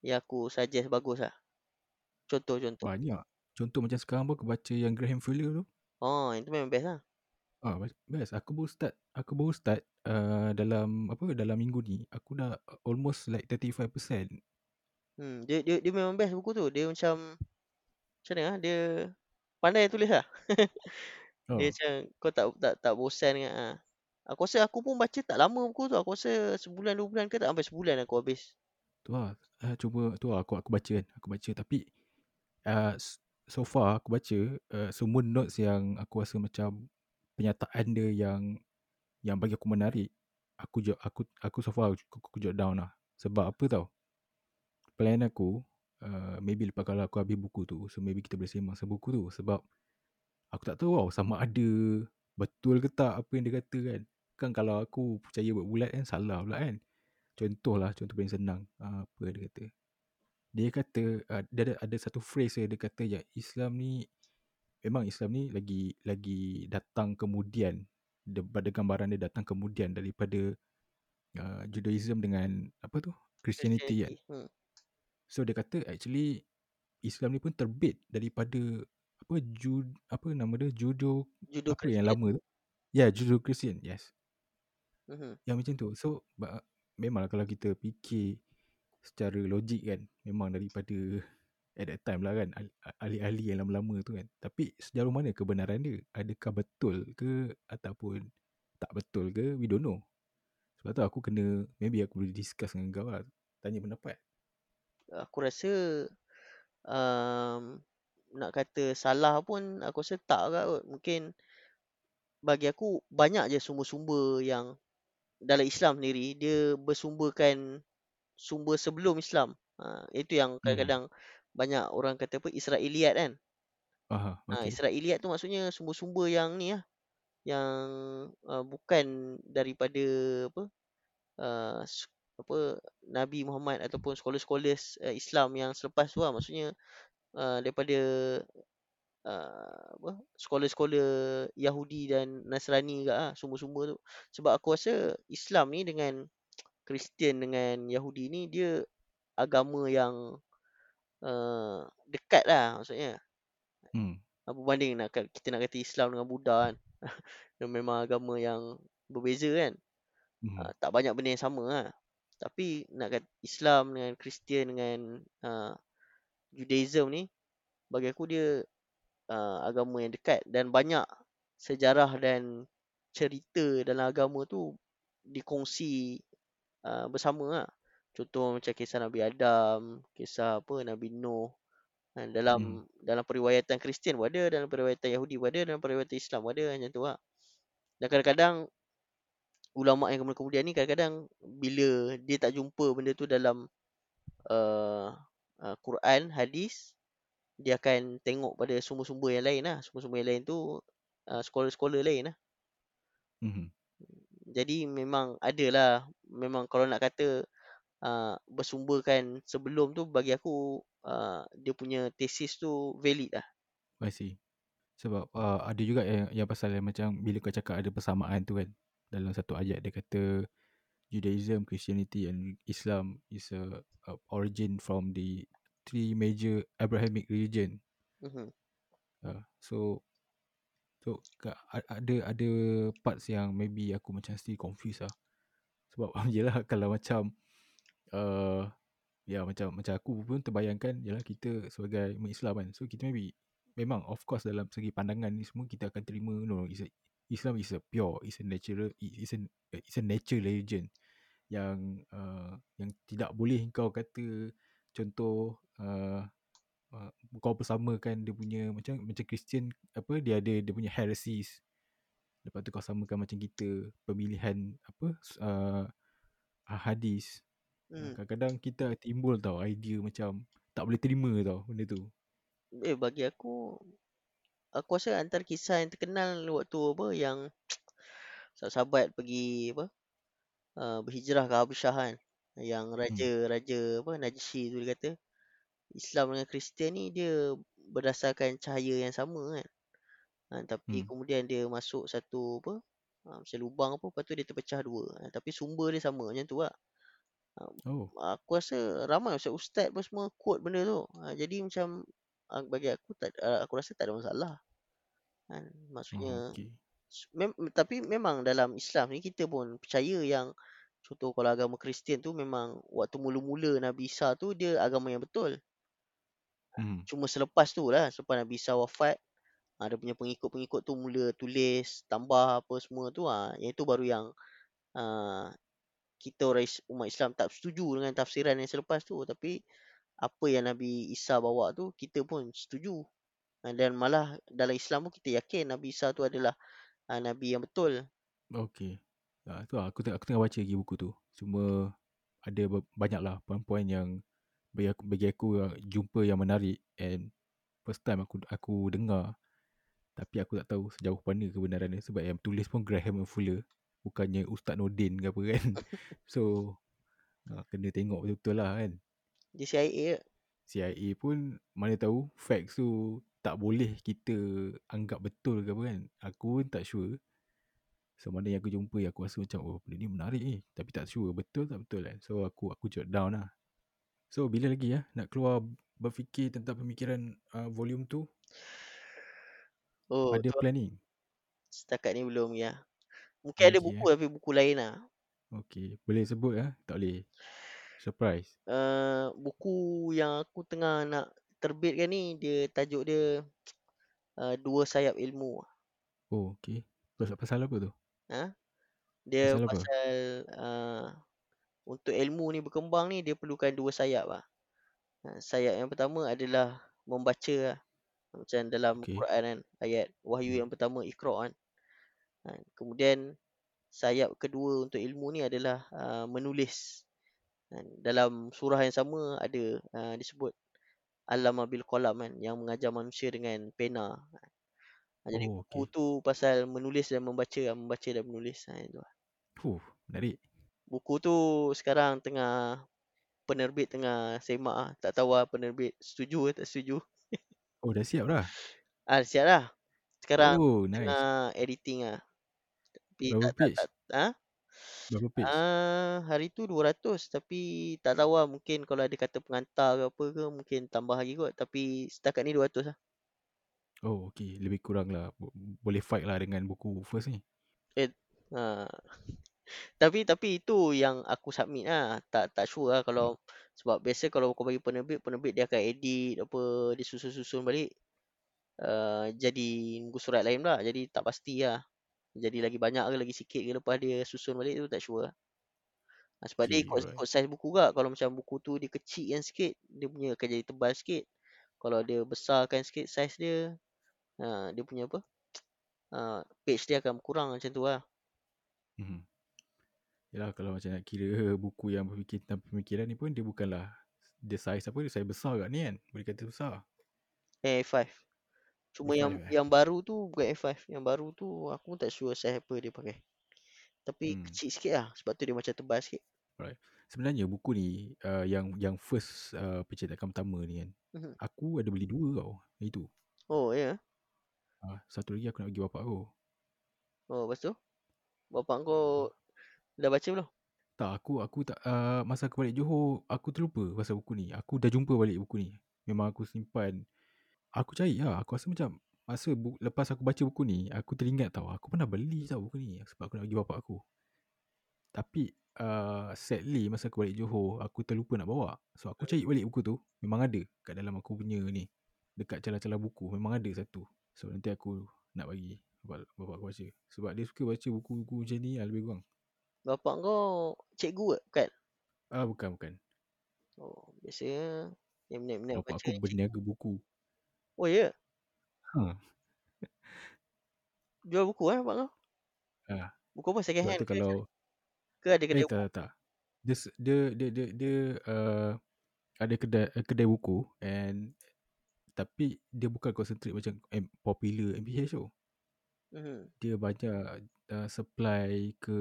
yang aku suggest bagus lah? Contoh-contoh. Banyak. Contoh macam sekarang pun aku baca yang Graham Fuller tu. Oh, itu memang best lah. Ah, ba- best. Aku baru start. Aku baru start uh, dalam apa dalam minggu ni. Aku dah almost like 35%. Hmm, dia, dia dia memang best buku tu. Dia macam macam mana ah? Dia pandai tulis lah. Oh, Dia macam kau tak tak tak bosan dengan ah. Aku rasa aku pun baca tak lama buku tu. Aku rasa sebulan dua bulan ke tak sampai sebulan aku habis. tu lah. Uh, cuba tu lah aku aku baca kan. Aku baca tapi uh, s- so far aku baca uh, semua notes yang aku rasa macam penyataan dia yang yang bagi aku menarik. Aku jot aku aku so far aku, aku jot down lah. Sebab apa tau? Plan aku uh, maybe lepas kalau aku habis buku tu, so maybe kita boleh sembang pasal buku tu sebab aku tak tahu tau sama ada betul ke tak apa yang dia kata kan. Kan kalau aku percaya buat-bulat kan salah pula kan. Contoh lah, contoh paling senang. Uh, apa dia kata? Dia kata, uh, dia ada, ada satu phrase dia, kata yang Islam ni, memang Islam ni lagi lagi datang kemudian. Daripada gambaran dia datang kemudian daripada uh, Judaism dengan apa tu? Christianity kan. Hmm. So dia kata actually Islam ni pun terbit daripada apa Jud apa nama dia Judo Judo apa yang lama tu? Ya, yeah, Judo Christian. Yes. Mhm. Yang macam tu. So ba- memanglah kalau kita fikir secara logik kan, memang daripada at that time lah kan ahli- ahli-ahli yang lama-lama tu kan. Tapi sejauh mana kebenaran dia? Adakah betul ke ataupun tak betul ke? We don't know. Sebab tu aku kena maybe aku boleh discuss dengan kau lah. Tanya pendapat. Aku rasa um, nak kata salah pun aku rasa tak kot. Mungkin bagi aku banyak je sumber-sumber yang dalam Islam sendiri dia bersumberkan sumber sebelum Islam. Ha, itu yang Hmm. kadang-kadang banyak orang kata apa Israiliyat kan. Aha, Ha, okay. Israiliyat tu maksudnya sumber-sumber yang ni lah. Yang uh, bukan daripada apa uh, apa Nabi Muhammad ataupun scholars-scholars uh, Islam yang selepas tu lah. Maksudnya uh, daripada uh, apa scholar-scholar Yahudi dan Nasrani juga lah sumber-sumber tu. Sebab aku rasa Islam ni dengan Kristian dengan Yahudi ni dia agama yang uh, dekat lah maksudnya. Hmm. Apa banding nak kita nak kata Islam dengan Buddha kan. Dia memang agama yang berbeza kan. Hmm. Uh, tak banyak benda yang sama lah. Tapi nak kata Islam dengan Kristian dengan uh, Judaism ni bagi aku dia uh, agama yang dekat dan banyak sejarah dan cerita dalam agama tu dikongsi uh, bersama lah. Contoh macam kisah Nabi Adam, kisah apa Nabi Nuh. Kan, dalam Hmm. dalam periwayatan Kristian pun ada, dalam periwayatan Yahudi pun ada, dalam periwayatan Islam pun ada macam tu lah. Dan kadang-kadang ulama yang kemudian-kemudian ni kadang-kadang bila dia tak jumpa benda tu dalam uh, uh, Quran, hadis, dia akan tengok pada sumber-sumber yang lain lah. Sumber-sumber yang lain tu uh, scholar-scholar lain lah. Mhm. Jadi memang adalah memang kalau nak kata uh, bersumberkan sebelum tu bagi aku uh, dia punya thesis tu valid lah. I see. Sebab uh, ada juga yang, yang pasal yang macam bila kau cakap ada persamaan tu kan. Dalam satu ayat dia kata Judaism, Christianity and Islam is a, a origin from the three major Abrahamic religion. Mhm. Uh, so so ada ada parts yang maybe aku macam still confused lah. Sebab yelah kalau macam uh, ya macam macam aku pun terbayangkan yalah kita sebagai umat Islam kan. So kita maybe memang of course dalam segi pandangan ni semua kita akan terima no a, Islam is a pure is a natural is a is a nature religion yang uh, yang tidak boleh kau kata contoh uh, uh, kau bersamakan dia punya macam macam Christian apa dia ada dia punya heresies. Lepas tu kau samakan macam kita pemilihan apa uh, hadis. Hmm. kadang-kadang kita timbul tau idea macam tak boleh terima tau benda tu. Eh bagi aku aku rasa antara kisah yang terkenal waktu apa yang sahabat-sahabat pergi apa uh, berhijrah ke Habasyah kan. Yang raja-raja apa Najshi tu dia kata Islam dengan Kristian ni dia berdasarkan cahaya yang sama kan. Ha, tapi Hmm. kemudian dia masuk satu apa ha, macam lubang apa lepas tu dia terpecah dua. Ha, tapi sumber dia sama macam tu lah. oh Aku rasa ramai ustaz-ustaz pun semua quote benda tu. Ha, jadi macam ah, bagi aku tak ah, aku rasa tak ada masalah. Kan? oh, Maksudnya okay. mem, tapi memang dalam Islam ni kita pun percaya yang contoh kalau agama Kristian tu memang waktu mula-mula Nabi Isa tu dia agama yang betul. Hmm. Cuma selepas tu lah selepas Nabi Isa wafat ada punya pengikut-pengikut tu mula tulis tambah apa semua tu ah ha, yang itu baru yang uh, kita orang umat Islam tak setuju dengan tafsiran yang selepas tu tapi apa yang Nabi Isa bawa tu kita pun setuju Ha, dan malah dalam Islam pun kita yakin Nabi Isa tu adalah uh, Nabi yang betul Okay. Ha, tu lah, aku, tengah, aku tengah baca lagi buku tu. Cuma ada be- banyak lah poin-poin yang bagi aku, bagi aku uh, jumpa yang menarik and first time aku aku dengar tapi aku tak tahu sejauh mana kebenaran dia sebab yang tulis pun Graham Fuller bukannya Ustaz Nordin ke apa kan. so uh, kena tengok betul-betul lah kan. Dia CIA ke? CIA pun mana tahu facts tu tak boleh kita anggap betul ke apa kan. Aku pun tak sure. So mana yang aku jumpa aku rasa macam oh benda ni menarik ni. Tapi tak sure betul tak betul kan. So aku aku jot down lah. So bila lagi ya nak keluar berfikir tentang pemikiran uh, volume tu oh ada tu planning. setakat ni belum ya mungkin Belum ada buku eh? tapi buku lain lah Okay boleh sebut ah tak boleh. Surprise. uh, buku yang aku tengah nak terbitkan ni dia tajuk dia uh, dua sayap ilmu Oh okay. Pasal, pasal apa tu? ha dia Pasal apa? pasal uh, untuk ilmu ni berkembang ni dia perlukan dua sayap lah. Sayap yang pertama adalah membaca lah. Macam dalam Okay. Quran kan ayat wahyu yang pertama Iqra kan. Ha, kemudian sayap kedua untuk ilmu ni adalah uh, menulis. Ha, dalam surah yang sama ada uh, disebut Allama bil qalam kan yang mengajar manusia dengan pena. Ha, jadi Oh buku okay. tu pasal menulis dan membaca, membaca dan menulis. Ha, itu. lah. Fuh menarik. Buku tu sekarang tengah penerbit tengah semak ah. Tak tahu lah penerbit setuju ke tak setuju. Oh dah siap dah. Ah siap dah. Sekarang Oh nice. tengah editing ah. Tapi Berapa tak tak page? tak ha? Berapa page? Ah hari tu 200 tapi tak tahu lah mungkin kalau ada kata pengantar ke apa ke mungkin tambah lagi kot tapi setakat ni 200 lah. Oh okay. Lebih kurang lah. Bo- Boleh fight lah dengan buku first ni. Eh ha. Tapi tapi itu yang aku submit lah. Tak tak sure lah kalau sebab biasa kalau kau bagi penerbit penerbit dia akan edit apa dia susun-susun balik. Uh, jadi muka surat lain pula. Jadi tak pasti lah. Jadi lagi banyak ke lagi sikit ke lepas dia susun balik tu tak sure lah. Ha, sebab dia Okay ikut, alright. ikut saiz buku juga. Kalau macam buku tu dia kecilkan sikit, dia punya akan jadi tebal sikit. Kalau dia besarkan sikit saiz dia, ha, dia punya apa? Ha, page dia akan kurang macam tu lah. Mhm. Yalah kalau macam nak kira buku yang berfikir tentang pemikiran ni pun dia bukanlah dia saiz apa dia saiz besar kat ni kan. Boleh kata besar. Eh A5. Cuma A5 yang eh. yang baru tu bukan A5. Yang baru tu aku pun tak sure size apa dia pakai. Tapi Hmm. kecil sikit lah. Sebab tu dia macam tebal sikit. Sebenarnya buku ni uh, yang yang first uh, pencetakan pertama ni kan. Mhm. Aku ada beli dua tau. Itu. Oh ya. Yeah. Uh, satu lagi aku nak bagi bapak aku. Oh lepas tu? Bapak kau dah baca belum? Tak, aku aku tak uh, masa aku balik Johor, aku terlupa pasal buku ni. Aku dah jumpa balik buku ni. Memang aku simpan. Aku cari lah. Aku rasa macam masa bu- lepas aku baca buku ni, aku teringat tau. Aku pernah beli tau buku ni sebab aku nak bagi bapak aku. Tapi uh, sadly masa aku balik Johor, aku terlupa nak bawa. So aku cari balik buku tu, memang ada kat dalam aku punya ni. Dekat celah-celah buku, memang ada satu. So nanti aku nak bagi bapak, bapak aku baca. Sebab dia suka baca buku-buku macam ni lah lebih kurang. Bapak kau cikgu ke? Bukan? Ah bukan bukan. Oh biasanya yang minat-minat Bapak baca aku berniaga buku. Oh ya? Yeah. Ha. Jual buku eh bapak kau? Ah. Buku apa? Second Sebab hand tu kalau Ke ada kedai eh tak tak, tak. Dia dia dia dia, dia uh, ada kedai uh, kedai buku and tapi dia bukan concentrate macam M, popular MPH tu. Mhm. Dia banyak uh, supply ke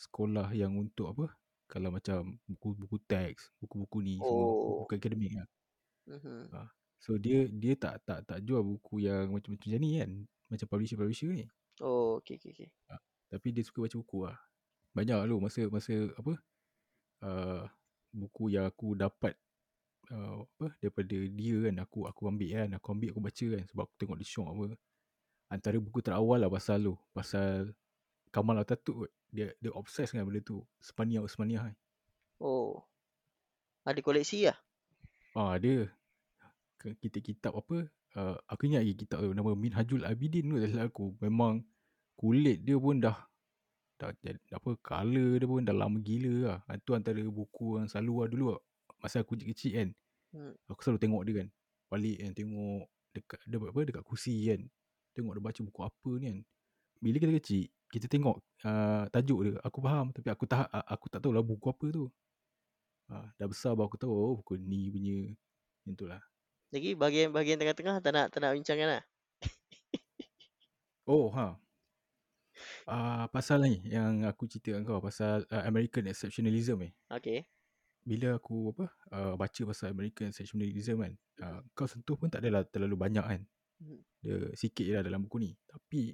sekolah yang untuk apa? Kalau macam buku-buku teks, buku-buku ni semua, Oh. buku akademik lah. Mhm. So dia dia tak tak tak jual buku yang macam-macam macam ni kan. Macam publisher-publisher ni. Oh okey okey okey. Tapi dia suka baca buku lah. Banyak lu masa masa apa? Uh, buku yang aku dapat uh, apa daripada dia kan aku aku ambil kan aku ambil aku baca kan sebab aku tengok dia syok apa antara buku terawal lah pasal lu pasal Kamal Atatürk kot dia dia obses dengan benda tu Spania Osmania kan Oh. Ada koleksi lah? ah dia kitab-kitab apa uh, aku ingat lagi kitab tu nama Minhajul Abidin tu salah aku. Memang kulit dia pun dah dah apa color dia pun dah lama gila lah. Ah, tu antara buku yang selalu lah dulu lah. masa aku kecil-kecil kan. Hmm. Aku selalu tengok dia kan. Balik kan tengok Dekat dia apa Dekat kursi kan. Tengok dia baca buku apa ni kan. Bila kita kecil Kita tengok uh, Tajuk dia Aku faham. Tapi aku tak Aku tak tahu lah buku apa tu. Uh, Dah besar baru aku tahu Oh buku ni punya Yang tu lah Lagi bahagian-bahagian tengah-tengah tak nak tak nak bincangkan lah. Oh ha uh, Pasal ni Yang aku cerita kau Pasal uh, American Exceptionalism eh Okay. Bila aku apa uh, Baca pasal American Exceptionalism kan uh, Kau sentuh pun tak adalah Terlalu banyak kan Mhm. Dia sikit je lah dalam buku ni Tapi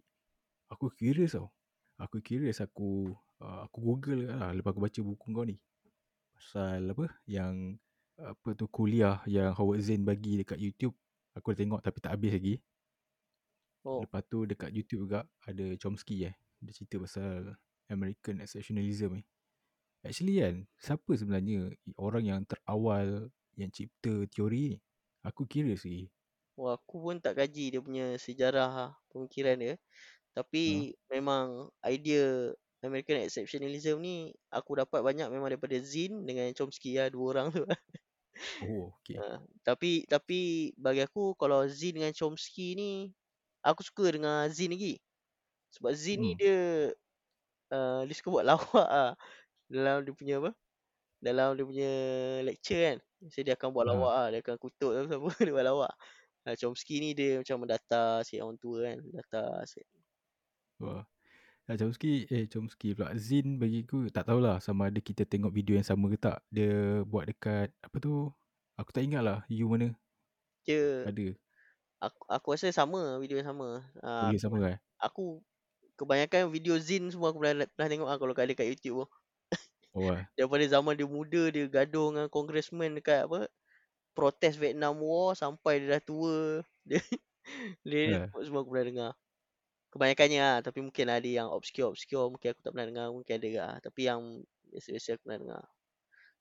Aku curious tau Aku curious aku uh, Aku google lah Lepas aku baca buku kau ni Pasal apa Yang Apa tu kuliah Yang Howard Zinn bagi dekat YouTube Aku dah tengok tapi tak habis lagi Oh. Lepas tu dekat YouTube juga Ada Chomsky eh Dia cerita pasal American Exceptionalism ni Actually kan Siapa sebenarnya Orang yang terawal Yang cipta teori ni Aku curious lagi Wah, aku pun tak kaji dia punya sejarah pemikiran dia. Tapi memang idea American exceptionalism ni aku dapat banyak memang daripada Zinn dengan Chomsky lah dua orang tu. Oh okay Ha, tapi tapi bagi aku kalau Zinn dengan Chomsky ni aku suka dengan Zinn lagi. Sebab Zinn ni Hmm. dia uh, dia suka buat lawak ah dalam dia punya apa? Dalam dia punya lecture kan. Mesti dia akan buat Ha. lawak ah, dia akan kutuk apa apa dia buat lawak. Ha, Chomsky ni dia macam mendata si orang tua kan, mendata si Wah. Nah, Chomsky, eh Chomsky pula. Zin bagi aku tak tahulah sama ada kita tengok video yang sama ke tak. Dia buat dekat, apa tu, aku tak ingat lah you mana dia ada. aku aku rasa sama video yang sama. Ha, Video sama kan? aku kebanyakan video Zin semua aku pernah, pernah tengok ah kalau ada kat YouTube tu. Oh, ah. Daripada zaman dia muda dia gaduh dengan congressman dekat apa protes Vietnam War sampai dia dah tua. Dia dia Eh. semua aku pernah dengar. Kebanyakannya lah tapi mungkin ada yang obscure-obscure mungkin aku tak pernah dengar mungkin ada lah. Tapi yang biasa-biasa aku pernah dengar.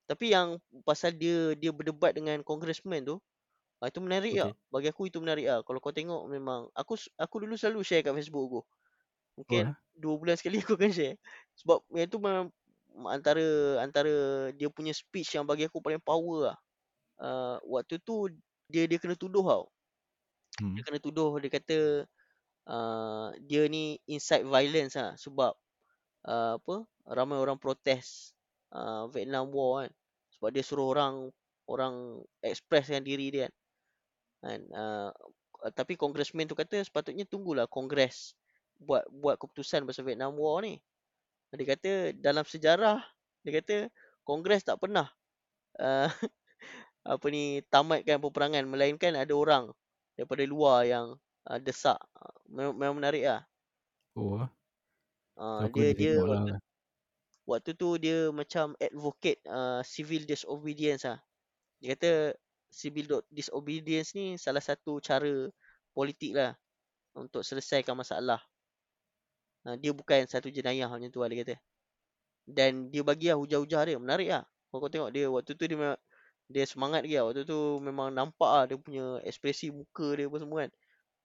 Tapi yang pasal dia dia berdebat dengan congressman tu ah, itu menarik okay. Lah. Bagi aku itu menarik lah. Kalau kau tengok memang aku aku dulu selalu share kat Facebook aku. Mungkin Oh, dua bulan sekali aku akan share. Sebab yang tu memang antara antara dia punya speech yang bagi aku paling power lah. Uh, waktu tu dia dia kena tuduh tau. Hmm. Dia kena tuduh dia kata uh, dia ni incite violence lah sebab uh, apa ramai orang protes uh, Vietnam War kan. Sebab dia suruh orang orang expresskan diri dia kan. kan uh, tapi congressman tu kata sepatutnya tunggulah kongres buat buat keputusan pasal Vietnam War ni. Dia kata dalam sejarah dia kata kongres tak pernah uh, apa ni tamatkan peperangan melainkan ada orang daripada luar yang uh, desak. Memang, memang menarik lah. Oh. Uh, dia dia waktu, lah. waktu tu dia macam advocate uh, civil disobedience lah. Dia kata civil disobedience ni salah satu cara politik lah untuk selesaikan masalah. Ha, dia bukan satu jenayah macam tu lah dia kata. Dan dia bagi lah hujah-hujah dia. Menarik lah. Kalau kau tengok dia waktu tu dia dia semangat lagi lah. Waktu tu memang nampak lah dia punya ekspresi muka dia apa semua kan.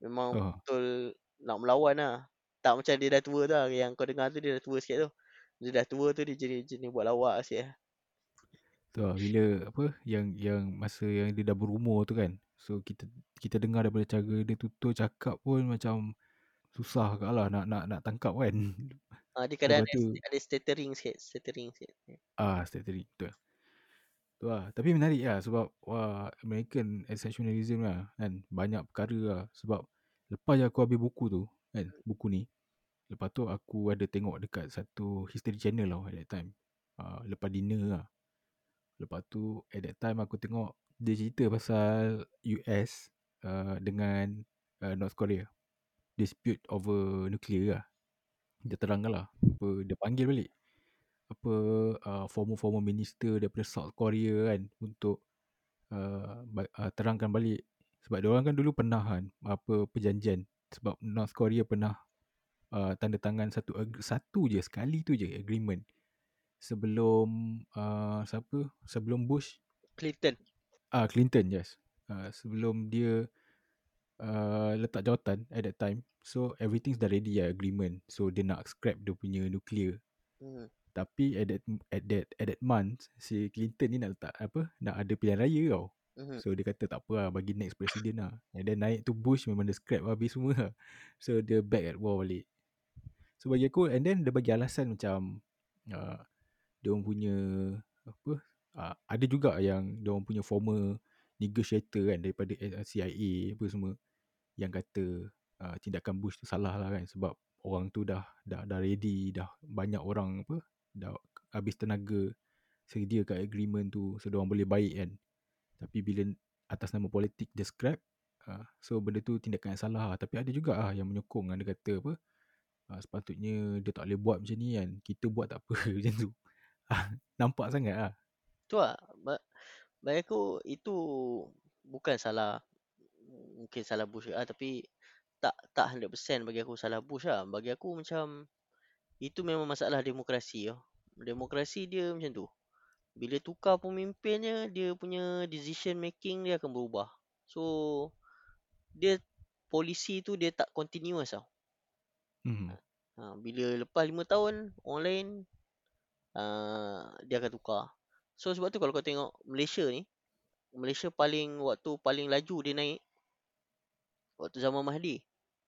Memang oh. betul nak melawan lah. Tak macam dia dah tua dah. Yang kau dengar tu dia dah tua sikit tu. Dia dah tua tu dia jenis-jenis buat lawak sikit lah. Tu lah, bila apa yang yang masa yang dia dah berumur tu kan. So kita kita dengar daripada cara dia tutur cakap pun macam susah ke lah nak nak nak tangkap kan. Ah dia kadang ada, tu, ada stuttering sikit, stuttering sikit. Ah stuttering tu. Tu lah. Tapi menarik lah sebab wah American exceptionalism lah kan. Banyak perkara lah sebab lepas je aku habis buku tu kan, buku ni. Lepas tu aku ada tengok dekat satu history channel lah at that time. Uh, lepas dinner lah. Lepas tu at that time aku tengok dia cerita pasal US uh, dengan uh, North Korea. Dispute over nuclear lah. Dia terangkan lah. Apa, dia panggil balik. Apa uh, former-former minister daripada South Korea kan. Untuk uh, uh, terangkan balik. Sebab dia orang kan dulu pernah kan. Apa perjanjian. Sebab North Korea pernah uh, tanda tangan satu satu je sekali tu je agreement sebelum uh, siapa sebelum Bush Clinton ah uh, Clinton yes uh, sebelum dia uh, letak jawatan at that time so everything's dah ready ya agreement so dia nak scrap dia punya nuclear hmm. Tapi at that at that at that month si Clinton ni nak letak apa nak ada pilihan raya tau hmm. so dia kata tak apa lah bagi next president lah and then naik tu Bush memang dia scrap habis semua lah. so dia back at war balik so bagi aku and then dia bagi alasan macam uh, dia orang punya apa uh, ada juga yang dia orang punya former negotiator kan daripada CIA apa semua yang kata uh, tindakan Bush tu salah lah kan sebab orang tu dah dah dah ready dah banyak orang apa dah habis tenaga sedia kat agreement tu so dia orang boleh baik kan tapi bila atas nama politik dia scrap uh, so benda tu tindakan yang salah lah. tapi ada juga ah yang menyokong kan dia kata apa uh, sepatutnya dia tak boleh buat macam ni kan kita buat tak apa macam tu Nampak sangat lah. Tu lah. Bagi aku itu bukan salah. Mungkin salah Bush lah. Tapi tak tak 100% bagi aku salah Bush lah. Bagi aku macam itu memang masalah demokrasi lah. Demokrasi dia macam tu. Bila tukar pemimpinnya, dia punya decision making dia akan berubah. So, dia polisi tu dia tak continuous tau. Mm-hmm. Ha, bila lepas 5 tahun, orang lain uh, dia akan tukar. So sebab tu kalau kau tengok Malaysia ni, Malaysia paling waktu paling laju dia naik waktu zaman Mahdi.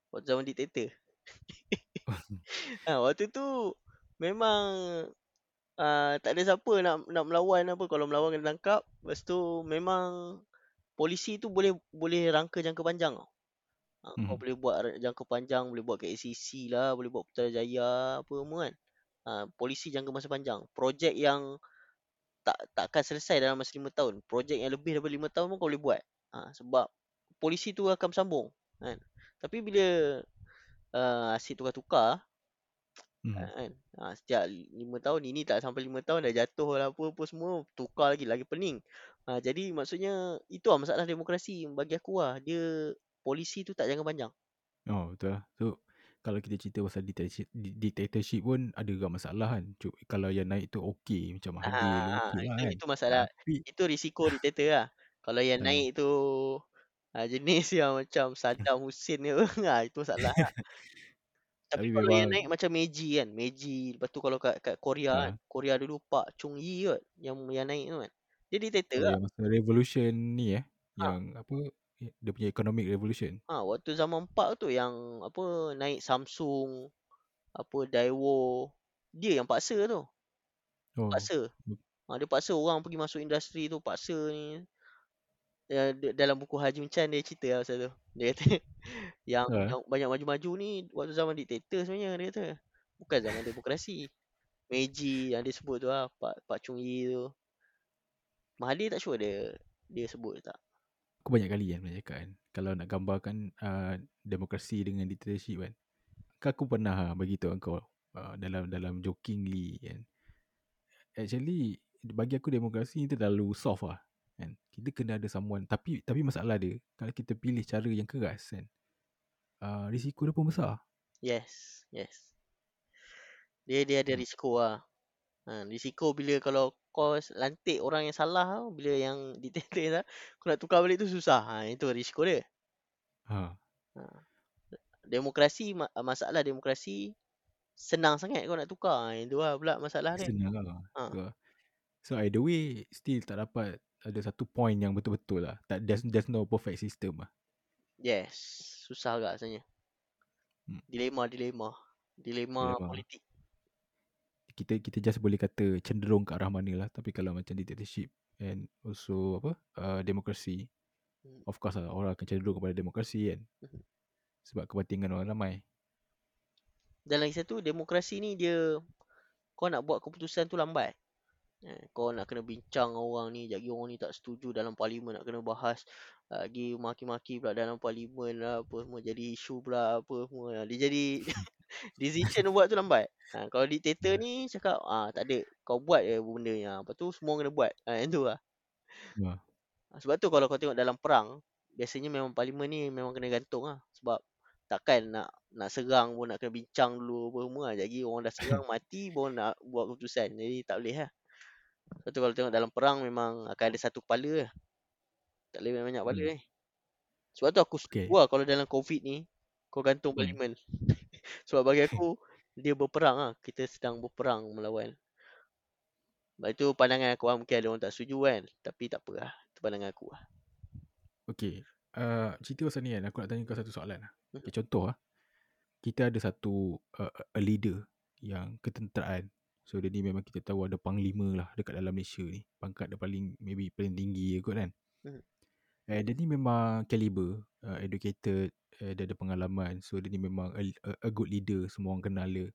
Waktu zaman diktator. ha, waktu tu memang uh, tak ada siapa nak nak melawan apa kalau melawan kena tangkap. Lepas tu memang polisi tu boleh boleh rangka jangka panjang tau. Ha, hmm. Kau boleh buat jangka panjang, boleh buat ke ACC lah, boleh buat Putrajaya apa semua kan. Ah, polisi jangka masa panjang. Projek yang tak tak akan selesai dalam masa lima tahun. Projek yang lebih daripada lima tahun pun kau boleh buat. Ha, sebab polisi tu akan bersambung. Kan? Tapi bila uh, asyik tukar-tukar, hmm. kan? ha, setiap lima tahun, ini tak sampai lima tahun dah jatuh lah apa-apa semua, tukar lagi, lagi pening. Ha, jadi maksudnya, itu lah masalah demokrasi bagi aku lah. Dia, polisi tu tak jangka panjang. Oh, betul lah. So, kalau kita cerita pasal dictatorship, dictatorship pun ada juga masalah kan. Cuk, kalau yang naik tu okey macam Mahathir ha, okey lah kan. Itu masalah. Tapi, itu risiko dictator lah. Kalau yang ha. naik tu ha, jenis yang macam Saddam Hussein ni ha, itu masalah lah. Tapi, Tapi kalau memang... yang naik macam Meiji kan. Meiji. Lepas tu kalau kat, kat Korea ha. kan. Korea dulu Pak Chung Yi kot. Yang yang naik tu kan. Dia dictator oh, lah. Masa revolution ni eh. Ha. Yang apa dia punya economic revolution. Ha, waktu zaman 4 tu yang apa naik Samsung, apa Daewoo, dia yang paksa tu. Oh. Paksa. Ha, Ha, dia paksa orang pergi masuk industri tu, paksa ni. Ya, dalam buku Haji Chan dia cerita lah pasal tu. Dia kata yang, Ha. yang banyak maju-maju ni waktu zaman diktator sebenarnya dia kata. Bukan zaman demokrasi. Meiji yang dia sebut tu lah, Pak Pak Chung Yi tu. Mahathir tak sure dia dia sebut tak. Aku banyak kali kan pernah cakap kan. Kalau nak gambarkan uh, demokrasi dengan dictatorship kan. Kan aku pernah bagi tahu kau uh, dalam dalam jokingly kan. Actually bagi aku demokrasi ni terlalu soft lah. Kita kena ada someone tapi tapi masalah dia kalau kita pilih cara yang keras kan. Uh, risiko dia pun besar. Yes, yes. Dia dia ada Hmm. risiko lah. Ha, risiko bila kalau kau lantik orang yang salah bila yang dictator lah, kau nak tukar balik tu susah. Ha, itu risiko dia. Ha. Ha. Demokrasi ma- masalah demokrasi senang sangat kau nak tukar. Ha, itu lah pula masalah dia. Senang lah. Ha. So either way still tak dapat ada satu point yang betul-betul lah. Tak there's, there's no perfect system lah. Yes, susah agak rasanya. Hmm. Dilema, dilema. Dilema Dilema. politik. Kita kita just boleh kata cenderung ke arah mana lah. Tapi kalau macam dictatorship and also apa uh, demokrasi. Hmm. Of course lah orang akan cenderung kepada demokrasi kan. Mhm. Sebab kepentingan orang ramai. Dan lagi satu, demokrasi ni dia kau nak buat keputusan tu lambat. Eh, kau nak kena bincang orang ni, jadi orang ni tak setuju dalam parlimen nak kena bahas lagi maki-maki pula dalam parlimen lah apa semua jadi isu pula apa semua. Dia jadi decision buat tu lambat. Ha, kalau dictator ni cakap ah tak ada kau buat je benda ni. Ha, lepas tu semua kena buat. Ha, yang tu lah. Ha. Ha, sebab tu kalau kau tengok dalam perang, biasanya memang parlimen ni memang kena gantung lah. Sebab takkan nak nak serang pun nak kena bincang dulu apa semua. lah. Jadi orang dah serang mati baru nak buat keputusan. Jadi tak boleh lah. Sebab tu kalau tengok dalam perang memang akan ada satu kepala lah. Tak boleh banyak-banyak kepala Hmm. ni. Sebab tu aku Okay. setuju lah kalau dalam covid ni kau gantung Hmm. parlimen. Sebab bagi aku dia berperang lah. Kita sedang berperang melawan. Sebab itu pandangan aku lah. Mungkin ada orang tak setuju kan. Tapi tak apa lah. Itu pandangan aku lah. Okay. Uh, cerita pasal ni kan aku nak tanya kau satu soalan lah. Mhm. Okay, contoh lah. Kita ada satu uh, a leader yang ketenteraan. So dia ni memang kita tahu ada panglima lah dekat dalam Malaysia ni. Pangkat dia paling maybe paling tinggi kot kan. Mhm. Eh, dia ni memang caliber, uh, educated, uh, dia ada pengalaman. So dia ni memang a, a, a good leader, semua orang kenal dia.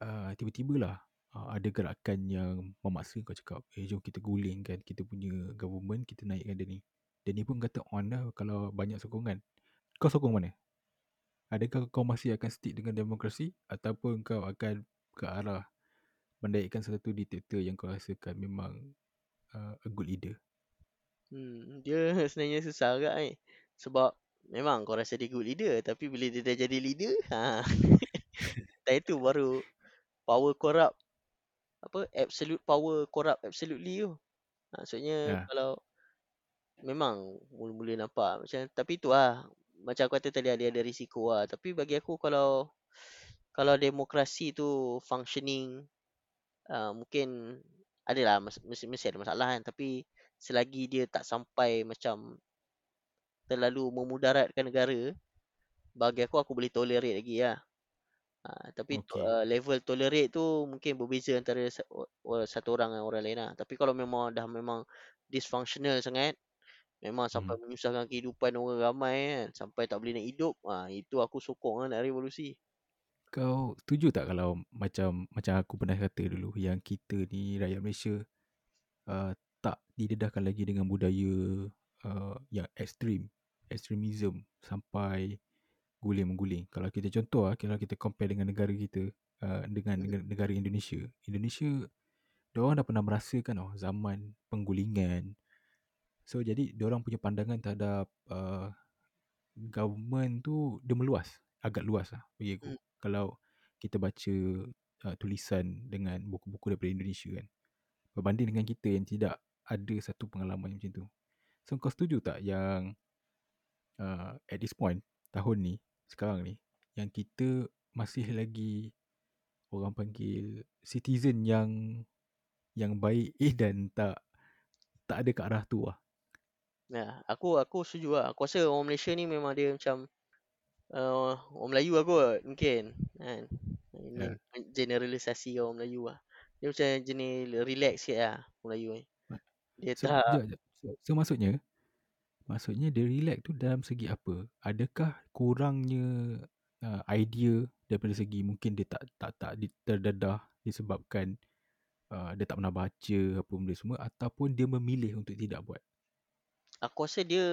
Uh, tiba-tiba lah uh, ada gerakan yang memaksa kau cakap, eh jom kita gulingkan kita punya government, kita naikkan dia ni. Dia ni pun kata on lah kalau banyak sokongan. Kau sokong mana? Adakah kau masih akan stick dengan demokrasi ataupun kau akan ke arah menaikkan satu diktator yang kau rasakan memang uh, a good leader? Hmm, dia sebenarnya susah agak ni. Sebab memang kau rasa dia good leader. Tapi bila dia dah jadi leader, ha. dah itu baru power corrupt. Apa? Absolute power corrupt absolutely tu. Ha, maksudnya Ya. kalau memang mula-mula nampak macam tapi tu lah. Macam aku kata tadi ada ada risiko lah. Tapi bagi aku kalau kalau demokrasi tu functioning uh, mungkin adalah mas- mesti, mesti ada masalah kan. Tapi selagi dia tak sampai macam terlalu memudaratkan negara, bagi aku aku boleh tolerate lagi lah. Ha, tapi okay. Uh, level tolerate tu mungkin berbeza antara satu orang dengan orang lain lah. Tapi kalau memang dah memang dysfunctional sangat, memang sampai Hmm. menyusahkan kehidupan orang ramai kan, sampai tak boleh nak hidup, ha, itu aku sokong lah nak revolusi. Kau setuju tak kalau macam macam aku pernah kata dulu yang kita ni rakyat Malaysia uh, tak didedahkan lagi dengan budaya uh, yang ekstrim, ekstremism sampai guling mengguling. Kalau kita contoh ah, kalau kita compare dengan negara kita uh, dengan Mhm. negara, negara Indonesia. Indonesia diorang dah pernah merasakan oh zaman penggulingan. So jadi diorang punya pandangan terhadap uh, government tu dia meluas, agak luas lah bagi aku. Kalau kita baca uh, tulisan dengan buku-buku daripada Indonesia kan. Berbanding dengan kita yang tidak ada satu pengalaman macam tu. So kau setuju tak yang uh, at this point tahun ni sekarang ni yang kita masih lagi orang panggil citizen yang yang baik eh dan tak tak ada ke arah tu lah. Ya, aku aku setuju lah. Aku rasa orang Malaysia ni memang dia macam uh, orang Melayu aku kot, mungkin kan. Ini Ya. generalisasi orang Melayu lah. Dia macam jenis relax sikit lah Melayu ni. Dia So, tak jap, jap. So, so maksudnya maksudnya dia relax tu dalam segi apa? Adakah kurangnya uh, idea daripada segi mungkin dia tak tak tak terdedah disebabkan uh, dia tak pernah baca apa benda semua ataupun dia memilih untuk tidak buat. aku rasa dia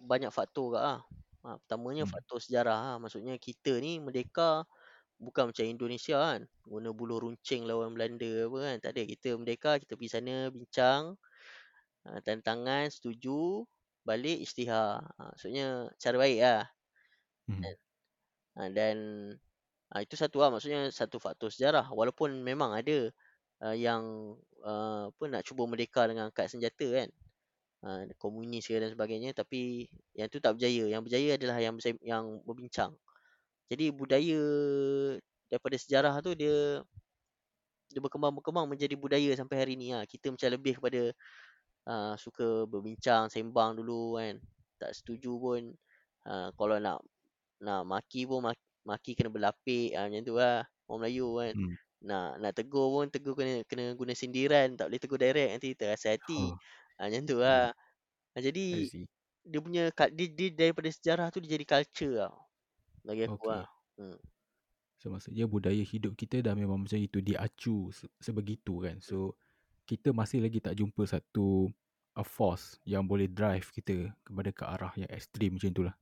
banyak faktor kat lah. Ha, pertamanya Hmm. faktor sejarah lah. Maksudnya kita ni merdeka bukan macam Indonesia kan. Guna bulu runcing lawan Belanda apa kan. Tak ada. Kita merdeka, kita pergi sana bincang. Ha, tanda tangan, setuju. Balik isytihar. Ha, maksudnya cara baik lah. Hmm. Ha, dan ha, itu satu lah. Maksudnya satu faktor sejarah. Walaupun memang ada uh, yang uh, apa nak cuba merdeka dengan angkat senjata kan. Uh, komunis ke dan sebagainya. Tapi yang tu tak berjaya. Yang berjaya adalah yang yang berbincang. Jadi budaya daripada sejarah tu dia dia berkembang-berkembang menjadi budaya sampai hari ni lah. Kita macam lebih kepada uh, suka berbincang, sembang dulu kan. Tak setuju pun uh, kalau nak nak maki pun maki, maki kena berlapik uh, macam tu lah. Orang Melayu kan. Hmm. Nak nak tegur pun tegur kena kena guna sindiran, tak boleh tegur direct nanti terasa hati. Oh, Uh, macam tu lah. I jadi see. dia punya dia, dia daripada sejarah tu dia jadi culture tau. Bagi aku Okay. lah. Hmm. So maksudnya budaya hidup kita dah memang macam itu diacu se- sebegitu kan. So kita masih lagi tak jumpa satu a force yang boleh drive kita kepada ke arah yang ekstrim macam itulah.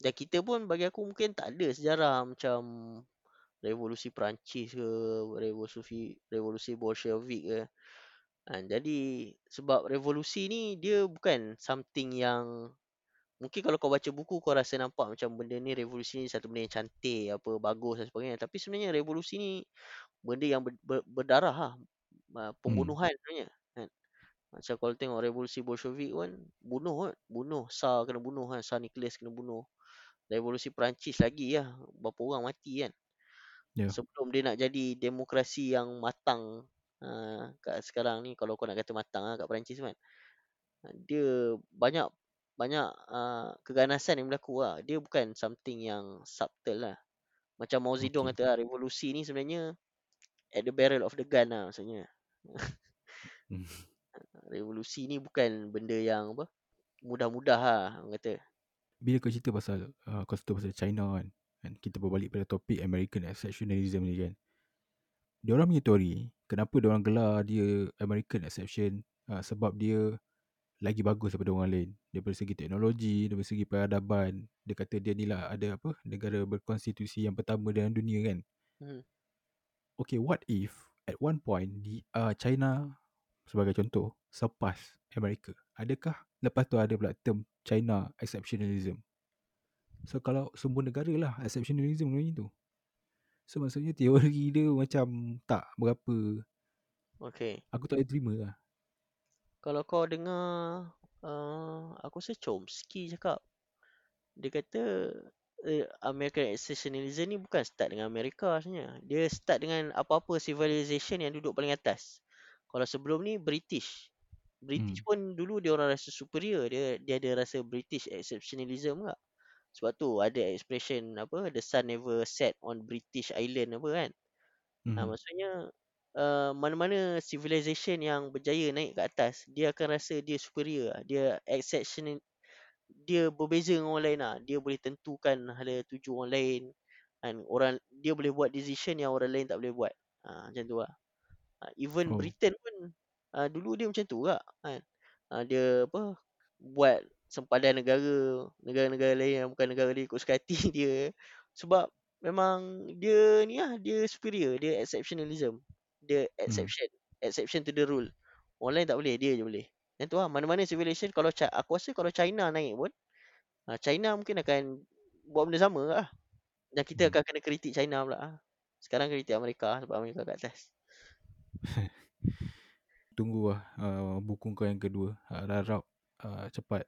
Dan kita pun bagi aku mungkin tak ada sejarah macam revolusi Perancis ke, revolusi revolusi Bolshevik ke. Ha, jadi sebab revolusi ni dia bukan something yang mungkin kalau kau baca buku kau rasa nampak macam benda ni revolusi ni satu benda yang cantik apa bagus dan sebagainya. Tapi sebenarnya revolusi ni benda yang ber, ber, berdarah lah. Uh, Hmm. pembunuhan sebenarnya kan. Macam kalau tengok revolusi Bolshevik kan bunuh kan bunuh. Tsar kena bunuh kan. Tsar Nicholas kena bunuh. Revolusi Perancis lagi lah. Berapa orang mati kan. Ya. sebelum dia nak jadi demokrasi yang matang uh, kat sekarang ni kalau kau nak kata matang lah kat Perancis kan uh, dia banyak banyak uh, keganasan yang berlaku lah dia bukan something yang subtle lah macam Mao Zedong Okay. kata lah revolusi ni sebenarnya at the barrel of the gun lah maksudnya Hmm. revolusi ni bukan benda yang apa mudah-mudah lah orang kata Bila kau cerita pasal uh, kau cerita pasal China kan, kan kita berbalik pada topik American exceptionalism ni kan. Dia orang punya teori, kenapa dia orang gelar dia American exception uh, sebab dia lagi bagus daripada orang lain. Daripada segi teknologi, daripada segi peradaban. Dia kata dia ni lah ada apa, negara berkonstitusi yang pertama dalam dunia kan. hmm. Okay, what if at one point di uh, China sebagai contoh surpass Amerika? Adakah lepas tu ada pula term China exceptionalism? So kalau semua negara lah exceptionalism macam tu. So maksudnya teori dia macam tak berapa. Okay. Aku tak boleh terima lah. kalau kau dengar uh, aku rasa Chomsky cakap dia kata uh, American exceptionalism ni bukan start dengan Amerika sebenarnya. Dia start dengan apa-apa civilization yang duduk paling atas. Kalau sebelum ni British. British Hmm. pun dulu dia orang rasa superior. Dia dia ada rasa British exceptionalism tak sebab tu ada expression apa the sun never set on British island apa kan Hmm. Ha, maksudnya uh, mana-mana civilization yang berjaya naik ke atas, dia akan rasa dia superior. lah. Dia exceptional dia berbeza dengan orang lain lah. Dia boleh tentukan hala tuju orang lain. Kan orang dia boleh buat decision yang orang lain tak boleh buat. Ha, macam tu lah. Ha, even Oh. Britain pun uh, dulu dia macam tu juga kan. Ha, dia apa buat sempadan negara negara-negara lain yang bukan negara dia ikut suka hati dia sebab memang dia ni lah dia superior dia exceptionalism dia Hmm. exception exception to the rule orang lain tak boleh dia je boleh yang tu lah mana-mana civilization kalau aku rasa kalau China naik pun uh, China mungkin akan buat benda sama lah dan kita Hmm. akan kena kritik China pula lah. sekarang kritik Amerika sebab Amerika kat atas Tunggu lah uh, buku kau yang kedua. Harap uh, cepat.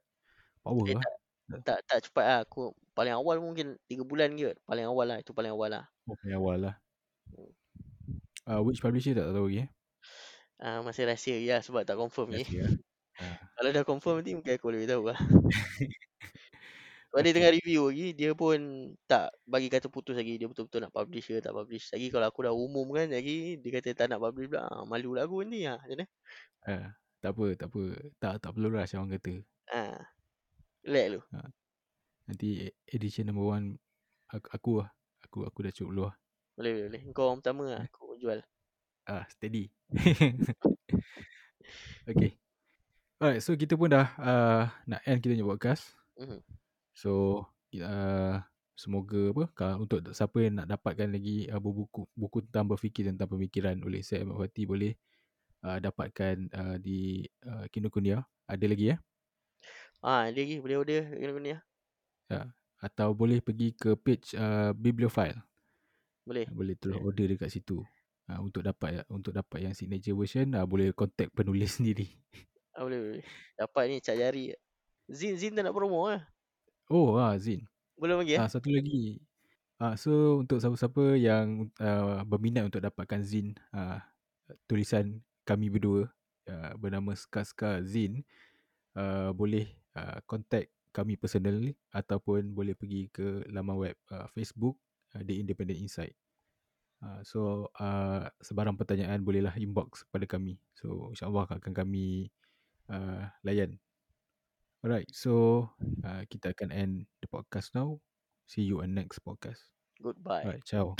Power eh, lah. tak, tak tak cepat lah aku paling awal mungkin 3 bulan ke paling awal lah itu paling awal lah Oh, paling awal lah. Uh, which publisher tak tahu lagi eh? uh, masih rahsia ya sebab tak confirm ni Rahsia lah. Uh, kalau dah confirm nanti mungkin aku boleh tahu lah Sebab dia tengah review lagi, dia pun tak bagi kata putus lagi. Dia betul-betul nak publish ke tak publish. Lagi kalau aku dah umumkan lagi, dia kata tak nak publish pula. Ah, malu lah aku nanti. Ah, macam mana? Ah, tak apa, tak apa. Tak tak perlu rush orang kata. Ah, relax lu. Ha. Nanti edition number one aku, aku lah. Aku aku dah cukup dulu lah. Boleh, boleh, boleh. Kau orang pertama lah. Aku jual. Ah, steady. okay. Alright, so kita pun dah uh, nak end kita punya podcast. Mhm. So, uh, semoga apa kalau untuk siapa yang nak dapatkan lagi uh, buku buku tentang berfikir tentang pemikiran oleh Syed Ahmad Fatih boleh uh, dapatkan uh, di uh, Kinokuniya. Ada lagi ya? Ah, dia lagi boleh order kena ni lah. Atau boleh pergi ke page uh, Bibliophile. Boleh. Boleh terus Boleh. order dekat situ. Uh, untuk dapat untuk dapat yang signature version uh, boleh contact penulis sendiri. Ah, boleh, boleh. Dapat ni cat jari. Zin, Zin tak nak promo lah. Oh, ah Zin. Boleh bagi Ah eh? satu lagi. Ah so untuk siapa-siapa yang uh, berminat untuk dapatkan Zin uh, tulisan kami berdua uh, bernama Ska Ska Zin uh, boleh uh, contact kami personally ataupun boleh pergi ke laman web uh, Facebook uh, The Independent Insight. Uh, so uh, sebarang pertanyaan bolehlah inbox pada kami. So insyaAllah akan kami uh, layan. Alright, so uh, kita akan end the podcast now. See you on next podcast. Goodbye. Alright, ciao.